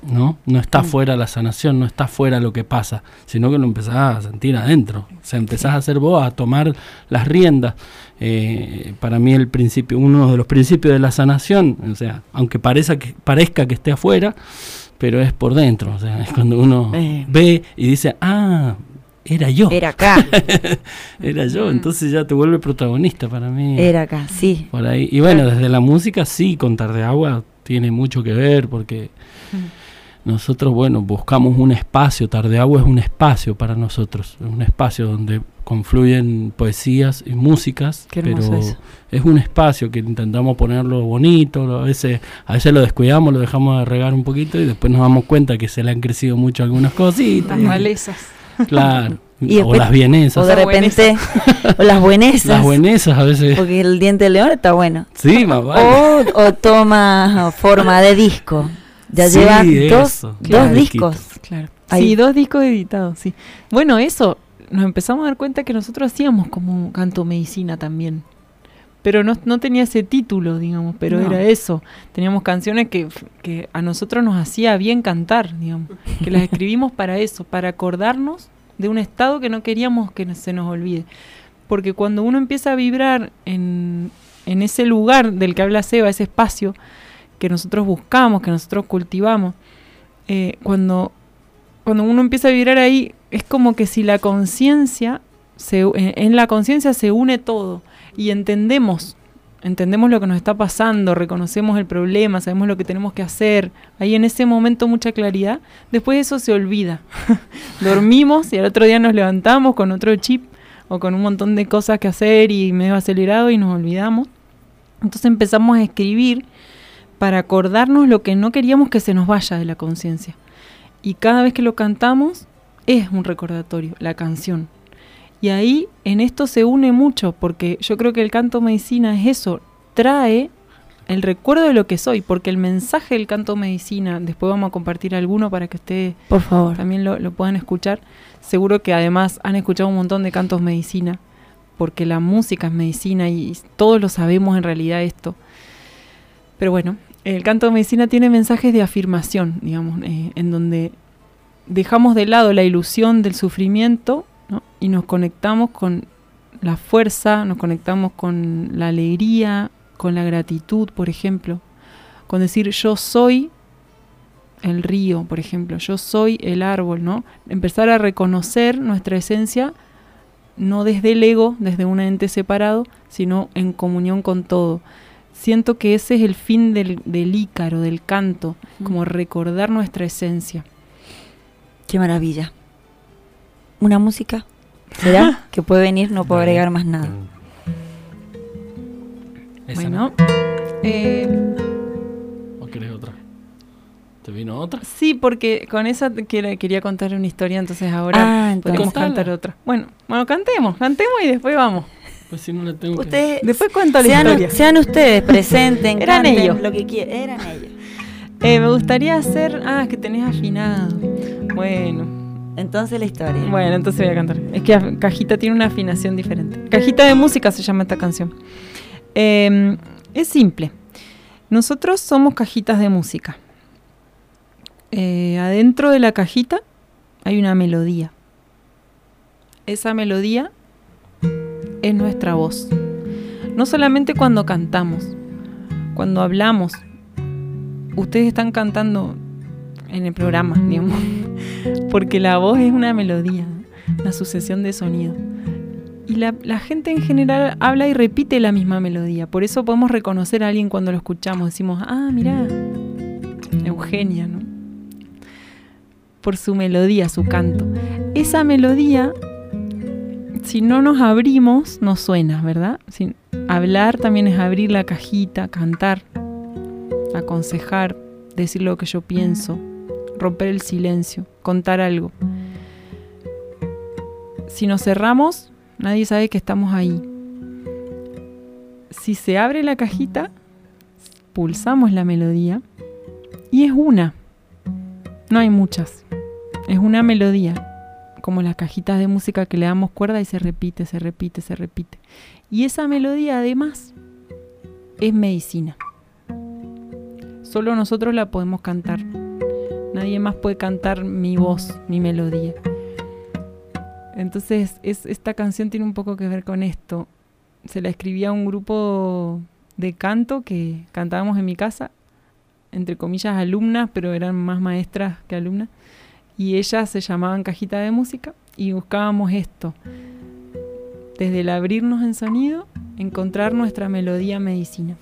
¿no? No está fuera la sanación, no está fuera lo que pasa, sino que lo empezás a sentir adentro. O sea, empezás a hacer vos, a tomar las riendas. Eh, para mí el principio, uno de los principios de la sanación, o sea, aunque parezca que, parezca que esté afuera, pero es por dentro, o sea, es cuando uno Eh. ve y dice, ah, era yo. Era acá. era yo, entonces ya te vuelve protagonista para mí. Era acá, sí. Por ahí. Y bueno, desde la música sí, Contar de Agua tiene mucho que ver porque nosotros, bueno, buscamos un espacio, Tarde Agua es un espacio para nosotros, es un espacio donde confluyen poesías y músicas, pero eso. es un espacio que intentamos ponerlo bonito, lo- a veces a veces lo descuidamos, lo dejamos de regar un poquito y después nos damos cuenta que se le han crecido mucho algunas cositas. Las malezas. Claro. Y o las vienesas. O de repente, o las buenesas. Las buenesas a veces. Porque el diente de león está bueno. Sí, más vale. O, o toma forma de disco. Ya Sí, dos, dos Claro. discos. Claro. Ahí. Sí, dos discos editados, sí. Bueno, eso, nos empezamos a dar cuenta que nosotros hacíamos como canto medicina también. Pero no, no tenía ese título, digamos, pero No. era eso. Teníamos canciones que, que a nosotros nos hacía bien cantar, digamos. Que las escribimos para eso, para acordarnos de un estado que no queríamos que se nos olvide. Porque cuando uno empieza a vibrar en, en ese lugar del que habla Seba, ese espacio que nosotros buscamos, que nosotros cultivamos, eh, cuando, cuando uno empieza a vibrar ahí, es como que si la conciencia, en, en la conciencia se une todo y entendemos, entendemos lo que nos está pasando, reconocemos el problema, sabemos lo que tenemos que hacer, hay en ese momento mucha claridad, después eso se olvida. Dormimos y al otro día nos levantamos con otro chip o con un montón de cosas que hacer y medio acelerado y nos olvidamos. Entonces empezamos a escribir para acordarnos lo que no queríamos que se nos vaya de la conciencia. Y cada vez que lo cantamos es un recordatorio, la canción. Y ahí en esto se une mucho, porque yo creo que el canto medicina es eso, trae el recuerdo de lo que soy, porque el mensaje del canto medicina, después vamos a compartir alguno para que ustedes Por favor. también lo, lo puedan escuchar. Seguro que además han escuchado un montón de cantos medicina, porque la música es medicina y todos lo sabemos en realidad esto. Pero bueno, el canto de medicina tiene mensajes de afirmación, digamos, eh, en donde dejamos de lado la ilusión del sufrimiento ¿no? y nos conectamos con la fuerza, nos conectamos con la alegría, con la gratitud, por ejemplo, con decir yo soy el río, por ejemplo, yo soy el árbol, ¿no? Empezar a reconocer nuestra esencia no desde el ego, desde un ente separado, sino en comunión con todo. Siento que ese es el fin del, del ícaro, del canto, como recordar nuestra esencia. Qué maravilla. ¿Una música? ¿Será? que puede venir, no puedo agregar más nada. Esa Bueno, no. eh, ¿O querés otra? ¿Te vino otra? sí, porque con esa te quiero- quería contar una historia, entonces ahora Ah, entonces. podemos Contala. cantar otra. Bueno, bueno, cantemos, cantemos y después vamos. Pues si no la tengo que... Ustedes, Después cuento la sean, historia. sean ustedes, presenten, Eran canten, ellos. lo que quieran. Eran ellos. Eh, me gustaría hacer. Ah, que tenés afinado. Bueno. Entonces la historia. Bueno, entonces voy a cantar. Es que Cajita tiene una afinación diferente. Cajita de música se llama esta canción. Eh, es simple. Nosotros somos cajitas de música. Eh, adentro de la cajita hay una melodía. Esa melodía es nuestra voz. No solamente cuando cantamos, cuando hablamos. Ustedes están cantando en el programa, digamos. Porque la voz es una melodía, una sucesión de sonidos. Y la, la gente en general habla y repite la misma melodía. Por eso podemos reconocer a alguien cuando lo escuchamos. Decimos, ah, mira, Eugenia, ¿no? Por su melodía, su canto. Esa melodía, si no nos abrimos, no suena, ¿verdad? Si- hablar también es abrir la cajita, cantar, aconsejar, decir lo que yo pienso, romper el silencio, contar algo. Si nos cerramos, nadie sabe que estamos ahí. Si se abre la cajita, pulsamos la melodía y es una. No hay muchas. Es una melodía, como las cajitas de música que le damos cuerda y se repite, se repite, se repite. Y esa melodía además es medicina. Solo nosotros la podemos cantar. Nadie más puede cantar mi voz, mi melodía. Entonces, es, esta canción tiene un poco que ver con esto. Se la escribí a un grupo de canto que cantábamos en mi casa, entre comillas alumnas, pero eran más maestras que alumnas. Y ellas se llamaban Cajita de Música y buscábamos esto. Desde el abrirnos en sonido, encontrar nuestra melodía medicina.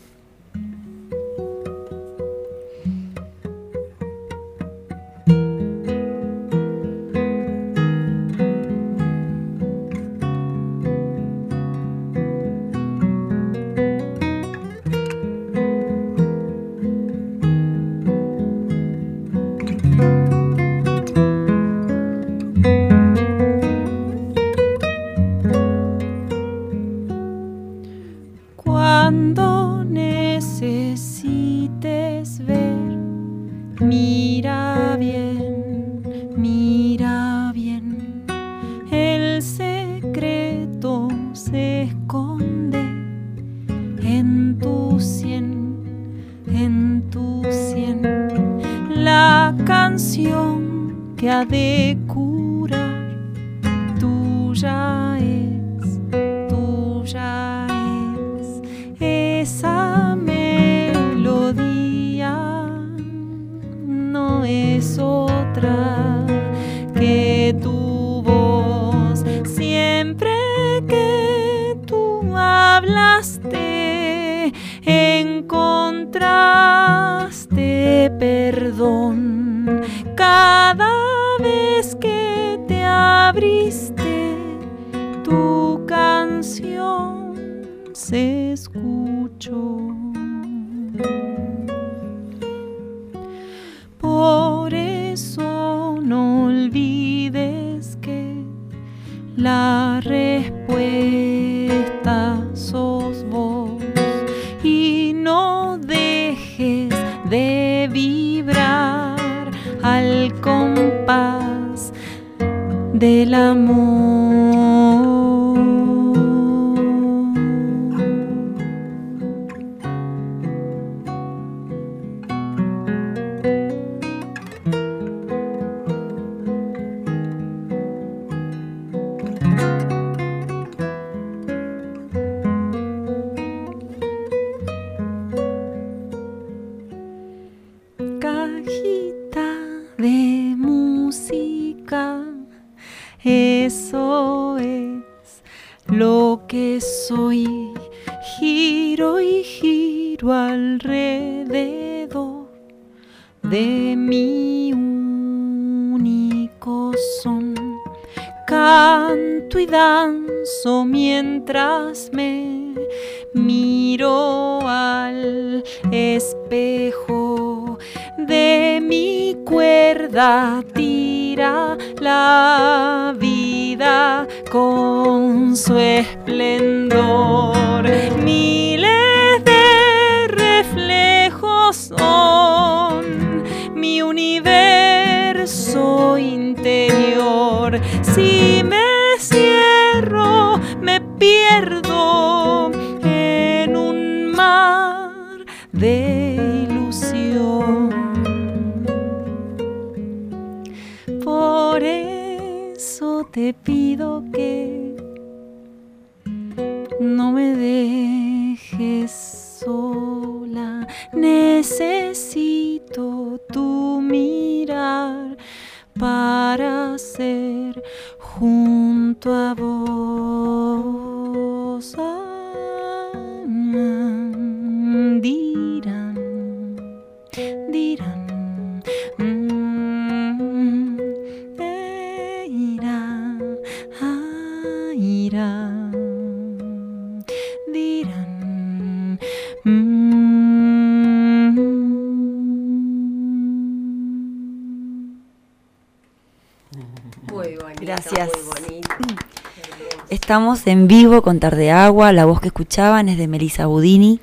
Estamos en vivo con Tarde Agua. La voz que escuchaban es de Melissa Budini,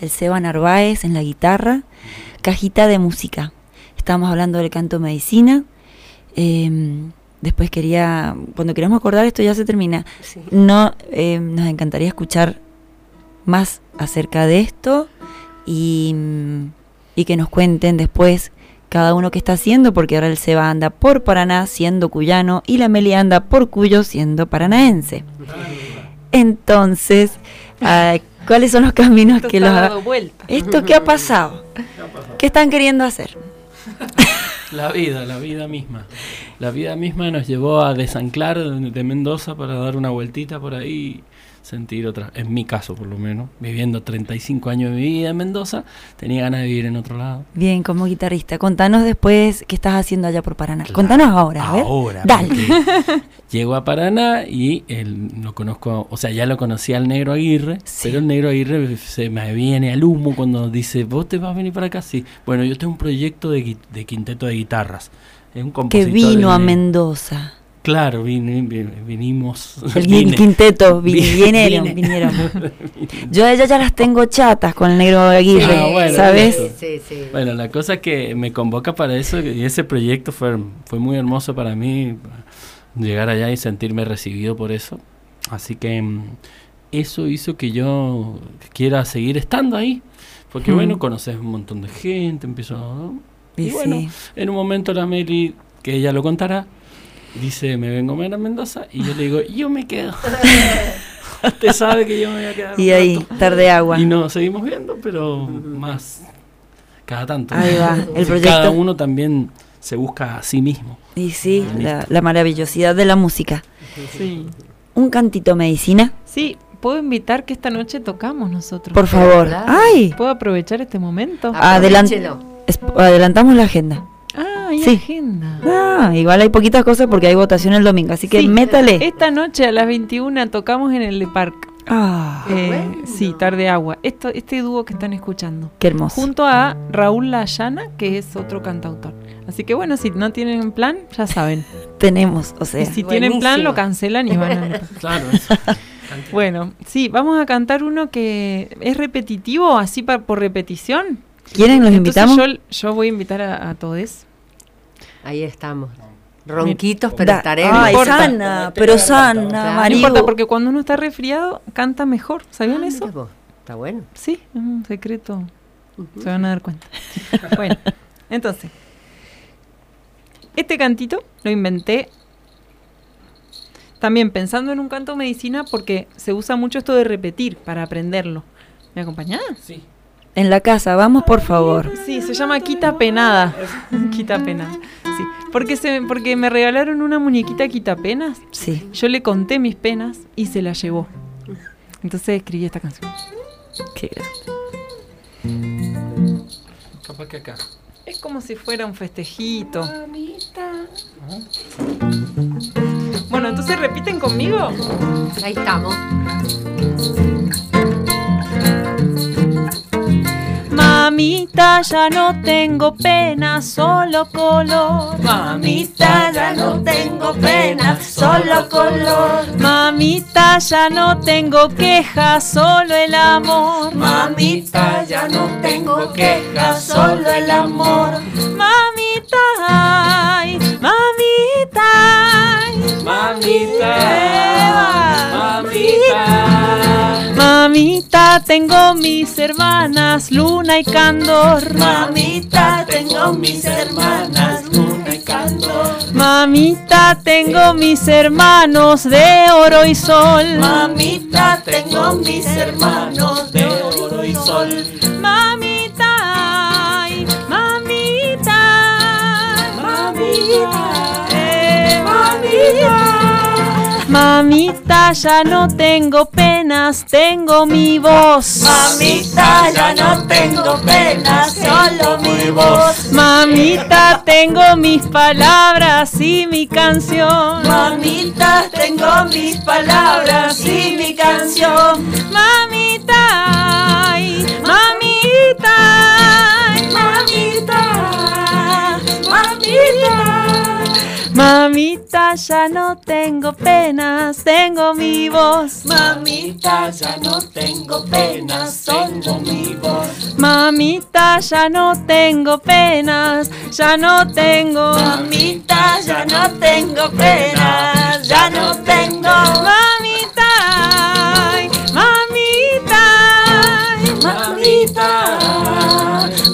el Seba Narváez en la guitarra, cajita de música. Estamos hablando del canto medicina. Eh, después quería, cuando queremos acordar esto ya se termina. No, eh, nos encantaría escuchar más acerca de esto y, y que nos cuenten después cada uno qué está haciendo, porque ahora el Seba anda por Paraná siendo cuyano y la Meli anda por Cuyo siendo paranaense. Entonces, ah, ¿cuáles son los caminos Esto que los ha- dado vuelta. ¿Esto qué ha pasado? ¿Qué están queriendo hacer? La vida, la vida misma. La vida misma nos llevó a desanclar de de Mendoza para dar una vueltita por ahí, sentir otra, en mi caso por lo menos, viviendo 35 años de mi vida en Mendoza, tenía ganas de vivir en otro lado. Bien, como guitarrista, contanos después qué estás haciendo allá por Paraná. Contanos ahora, a ver. Ahora, Dale. Llego a Paraná y él lo conozco, o sea, ya lo conocía al negro Aguirre, pero el negro Aguirre se me viene al humo cuando dice, ¿vos te vas a venir para acá? Sí. Bueno, yo tengo un proyecto de, de quinteto de guitarras. Es un Que compositor vino a Mendoza. Claro, vin- vin- vinimos. El vine. quinteto, vi- Vi- vinieron, vine. vinieron. Yo a ella ya las tengo chatas con el negro Aguirre, Ah, bueno, ¿sabes? Sí, sí. Bueno, la cosa es que me convoca para eso y ese proyecto fue, fue muy hermoso para mí, llegar allá y sentirme recibido por eso. Así que mm, eso hizo que yo quiera seguir estando ahí, porque Mm. bueno, conoces un montón de gente, empiezo... ¿no? Y Y bueno, sí. en un momento la Meli, que ella lo contará, dice, me vengo a ver a Mendoza, y yo le digo, yo me quedo. Te sabe que yo me voy a quedar. un Y ahí, rato. tarde agua. Y nos seguimos viendo, pero más cada tanto. Ahí va, el proyecto. Cada uno también se busca a sí mismo. Y sí, la, la maravillosidad de la música. Sí. Un cantito medicina. Sí, puedo invitar que esta noche tocamos nosotros. Por favor. Ay. ¿Puedo aprovechar este momento? Adelant- es- adelantamos la agenda. Hay Sí. agenda. Ah, igual hay poquitas cosas porque hay votación el domingo, así que Sí. métale. Esta noche a las 21 tocamos en el de Park. Ah, Eh, Sí, Tarde Agua. Esto, este dúo que están escuchando. Qué hermoso. Junto a Raúl Layana, que es otro cantautor. Así que bueno, si no tienen plan, ya saben. Tenemos, o sea. Y si tienen plan, lo cancelan y van a... Claro. Bueno, sí, vamos a cantar uno que es repetitivo, así pa- por repetición. ¿Quieren? ¿Los Entonces invitamos? Yo, yo voy a invitar a, a todos. Ahí estamos. Ronquitos, pero Da- estaremos. Ay, importa. sana, pero sana, No importa, porque cuando uno está resfriado, canta mejor. ¿Sabían Ah, eso? vos, Está bueno. Sí, es un secreto. Se van a dar cuenta. bueno, entonces, este cantito lo inventé también pensando en un canto medicina porque se usa mucho esto de repetir para aprenderlo. ¿Me acompañás? Sí. En la casa, vamos por favor. Sí, se llama Quita Penada. Quita Penada. Porque, se, porque me regalaron una muñequita quitapenas. Sí. Yo le conté mis penas y se la llevó. Entonces escribí esta canción. Qué grande. Capaz que acá. Es como si fuera un festejito. Bueno, entonces repiten conmigo. Ahí estamos. Mamita, ya no tengo pena, solo color. Mamita, ya no tengo pena, solo color. Mamita, ya no tengo quejas, solo el amor. Mamita, ya no tengo quejas, solo el amor. Mamita, ay, mamita, ay, Mamita, mamita. Mamita, tengo mis hermanas, Luna y Candor. Mamita, tengo mis hermanas, Luna y Candor. Mamita, tengo mis hermanos de oro y sol. Mamita, tengo mis hermanos de oro y sol. Mamita, ya no tengo penas, tengo mi voz. Mamita, ya no tengo penas, solo mi voz. Mamita, tengo mis palabras y mi canción. Mamita, tengo mis palabras y mi canción. Mamita, ay, mamita, ay, Mamita, Mamita, ya no tengo penas, tengo mi voz. Mamita, ya no tengo penas, tengo mi voz. Mamita, ya no tengo penas, ya no tengo. Mamita, ya no tengo penas, ya no tengo. Mamita, ay, mamita, ay, Mamita,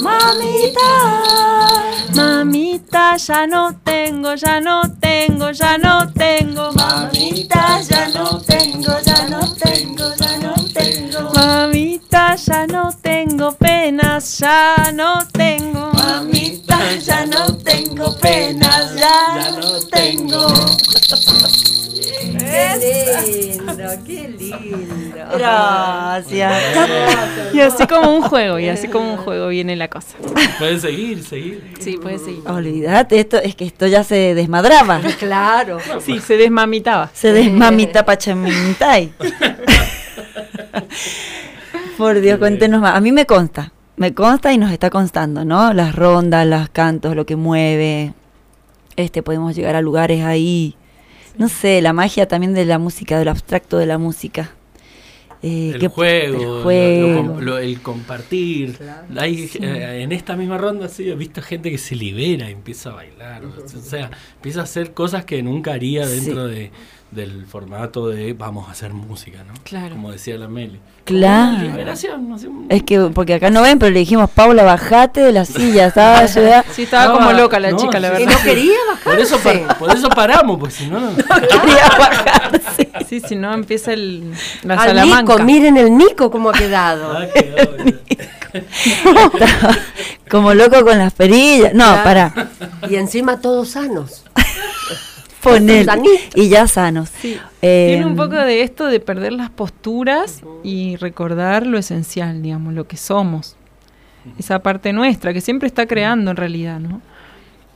mamita. Mamita, ya no tengo, ya no tengo, ya no tengo. Mamita, ya no tengo, ya no tengo, ya no tengo. Mamita, ya no tengo penas, ya no tengo. Mamita, ya no tengo penas, ya no tengo. Qué lindo, qué lindo. Gracias. Y así como un juego, y así como un juego viene la cosa. Pueden seguir, seguir. Sí, puede seguir. Olvídate, esto es que esto ya se desmadraba. Claro. Sí, se desmamitaba. Se desmamita pachamintai. Por Dios, cuéntenos más. A mí me consta, me consta y nos está constando, ¿no? Las rondas, los cantos, lo que mueve. Este, podemos llegar a lugares ahí. No sé, la magia también de la música, del abstracto de la música. Eh, El que- juego, el juego. lo com- lo- el compartir. Hay, eh, en esta misma ronda sí, he visto gente que se libera y empieza a bailar. O o sea, empieza a hacer cosas que nunca haría dentro de, del formato de vamos a hacer música, ¿no? Claro. Como decía la Meli. Claro. Es que, porque acá no ven, pero le dijimos, Paula, bajate de la silla, estaba. Sí, estaba como loca la chica, la Y verdad. no quería bajarse. Por eso, par- por eso paramos, pues si no, no. Quería bajarse. Sí, si no empieza el, la Al salamanca. Nico, miren el Nico cómo ha quedado. Ah, como loco con las perillas. No, Claro. para. Y encima todos sanos. Poner. Y ya sanos. Sí. Eh, Tiene un poco de esto de perder las posturas y recordar lo esencial, digamos, lo que somos. Esa parte nuestra que siempre está creando en realidad, ¿no?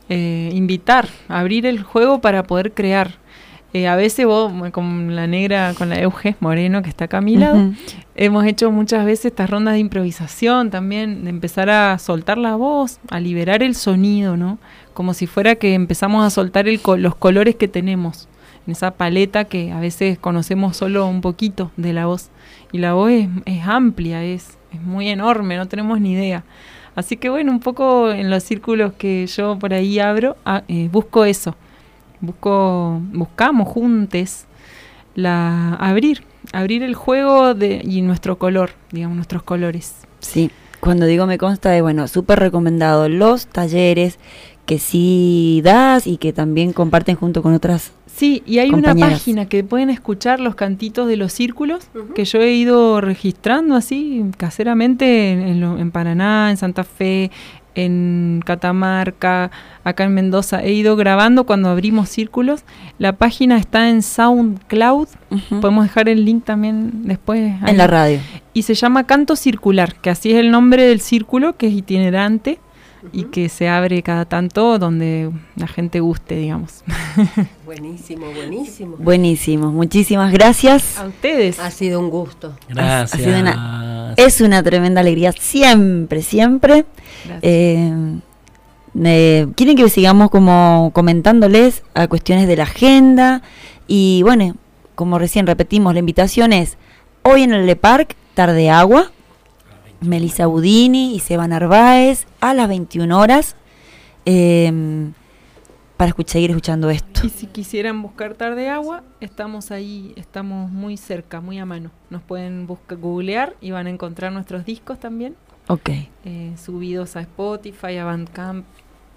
Eh, invitar, abrir el juego para poder crear. Eh, a veces vos, con la negra, con la Euge Moreno, que está acá a mi lado, Ujú. hemos hecho muchas veces estas rondas de improvisación también, de empezar a soltar la voz, a liberar el sonido, ¿no? Como si fuera que empezamos a soltar el co- los colores que tenemos en esa paleta que a veces conocemos solo un poquito de la voz. Y la voz es, es amplia, es, es muy enorme, no tenemos ni idea. Así que bueno, un poco en los círculos que yo por ahí abro, ah, eh, busco eso. Busco, buscamos juntos la abrir, abrir el juego de, y nuestro color, digamos, nuestros colores. Sí, cuando digo me consta de, bueno, súper recomendado los talleres que sí das y que también comparten junto con otras. Sí, y hay una página que pueden escuchar los cantitos de los círculos que yo he ido registrando así caseramente en, en lo- en Paraná, en Santa Fe, en Catamarca, acá en Mendoza. He ido grabando cuando abrimos círculos. La página está en SoundCloud. Podemos dejar el link también después. ahí. En la radio. Y se llama Canto Circular, que así es el nombre del círculo, que es itinerante y que se abre cada tanto donde la gente guste, digamos. Buenísimo, buenísimo. Buenísimo, muchísimas gracias. A ustedes. Ha sido un gusto. Ha sido una- es una tremenda alegría siempre, siempre. Eh, eh, Quieren que sigamos como comentándoles a cuestiones de la agenda y bueno, como recién repetimos, la invitación es hoy en el Le Parc, tarde agua, Melissa Budini y Seba Narváez a las 21 horas eh, para escuchar, seguir escuchando esto. Y si quisieran buscar Tarde Agua, estamos ahí, estamos muy cerca, muy a mano. Nos pueden buscar, googlear y van a encontrar nuestros discos también, Ok, eh, subidos a Spotify, a Bandcamp,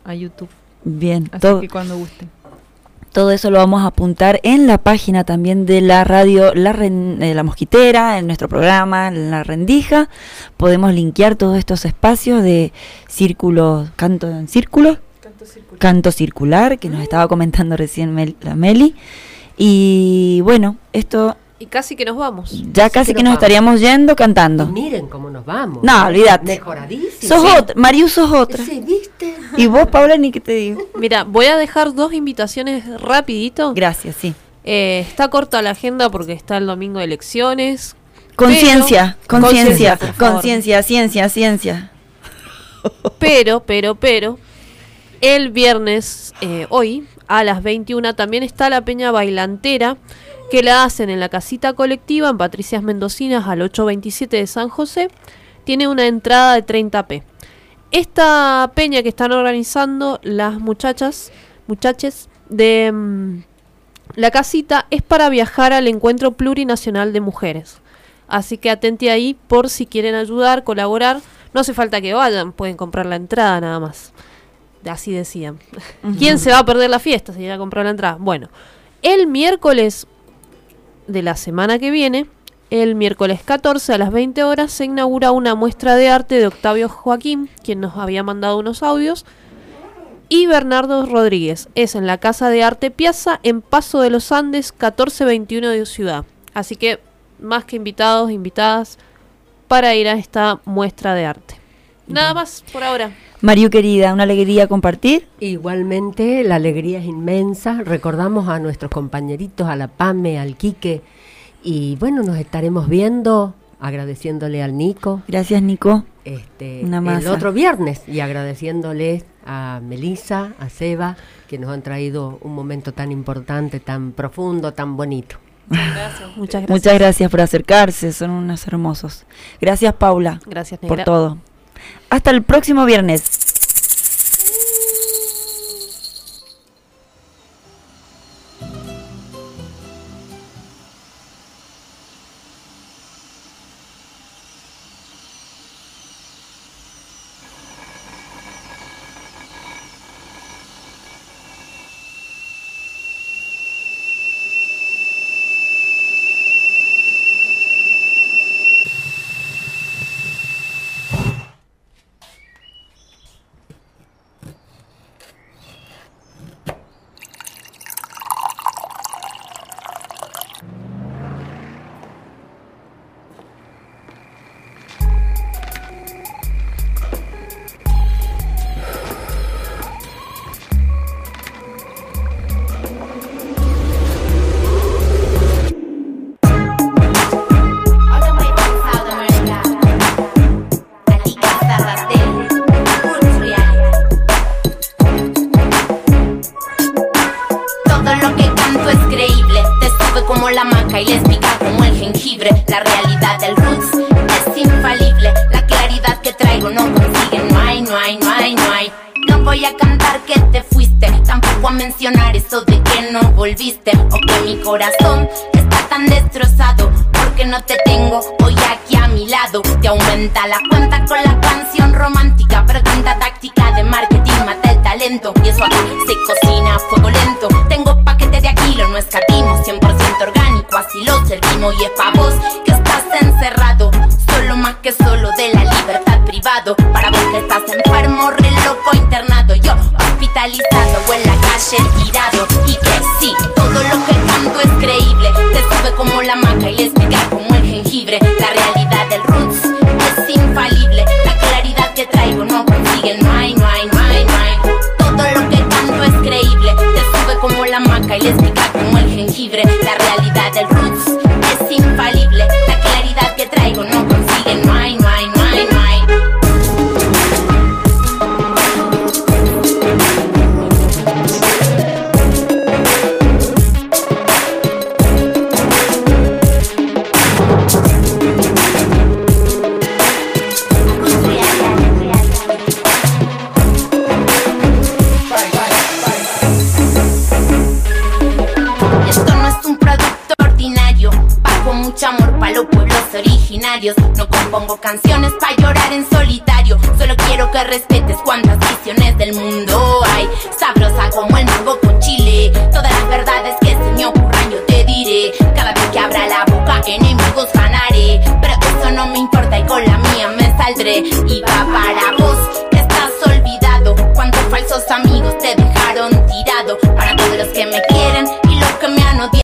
a YouTube. bien. Así todo- que cuando gusten. Todo eso lo vamos a apuntar en la página también de la radio La, Ren- eh, la Mosquitera, en nuestro programa, en La Rendija. Podemos linkear todos estos espacios de círculos, canto en círculos, canto circular, que nos estaba comentando recién Mel- la Meli. Y bueno, esto Y casi que nos vamos. ya casi que nos estaríamos yendo cantando. Miren cómo nos vamos. No, olvídate. Mejoradísimo. Sos Sí. otra, Mariu sos otra. Sí, ¿viste? Y vos, Paula, ni que te digo. Mira, voy a dejar dos invitaciones rapidito. Gracias, sí. Eh, está corta la agenda porque está el domingo de elecciones. Conciencia, conciencia, conciencia, ciencia, ciencia. Pero, pero, pero, el viernes, eh, hoy, a las 21, también está la Peña Bailantera, que la hacen en la casita colectiva, en Patricias Mendocinas, al 827 de San José. Tiene una entrada de 30p. Esta peña que están organizando las muchachas, muchaches de mm, la casita, es para viajar al encuentro plurinacional de mujeres. Así que atente ahí por si quieren ayudar, colaborar. No hace falta que vayan, pueden comprar la entrada nada más. Así decían. ¿Quién se va a perder la fiesta si ir a comprar la entrada? Bueno, el miércoles de la semana que viene, el miércoles 14 a las 20 horas, se inaugura una muestra de arte de Octavio Joaquín, quien nos había mandado unos audios, y Bernardo Rodríguez. Es en la Casa de Arte Piazza, en Paso de los Andes, 1421 de Ciudad. Así que, más que invitados, invitadas, para ir a esta muestra de arte. Nada más por ahora. Mariu querida, una alegría compartir. Igualmente, la alegría es inmensa. Recordamos a nuestros compañeritos, a la Pame, al Quique. Y bueno, nos estaremos viendo, agradeciéndole al Nico. Gracias, Nico. Este, Una el otro viernes y agradeciéndole a Melissa, a Seba, que nos han traído un momento tan importante, tan profundo, tan bonito. Gracias, muchas gracias. Muchas gracias por acercarse, son unos hermosos. Gracias, Paula. Gracias, por negra. todo. Hasta el próximo viernes.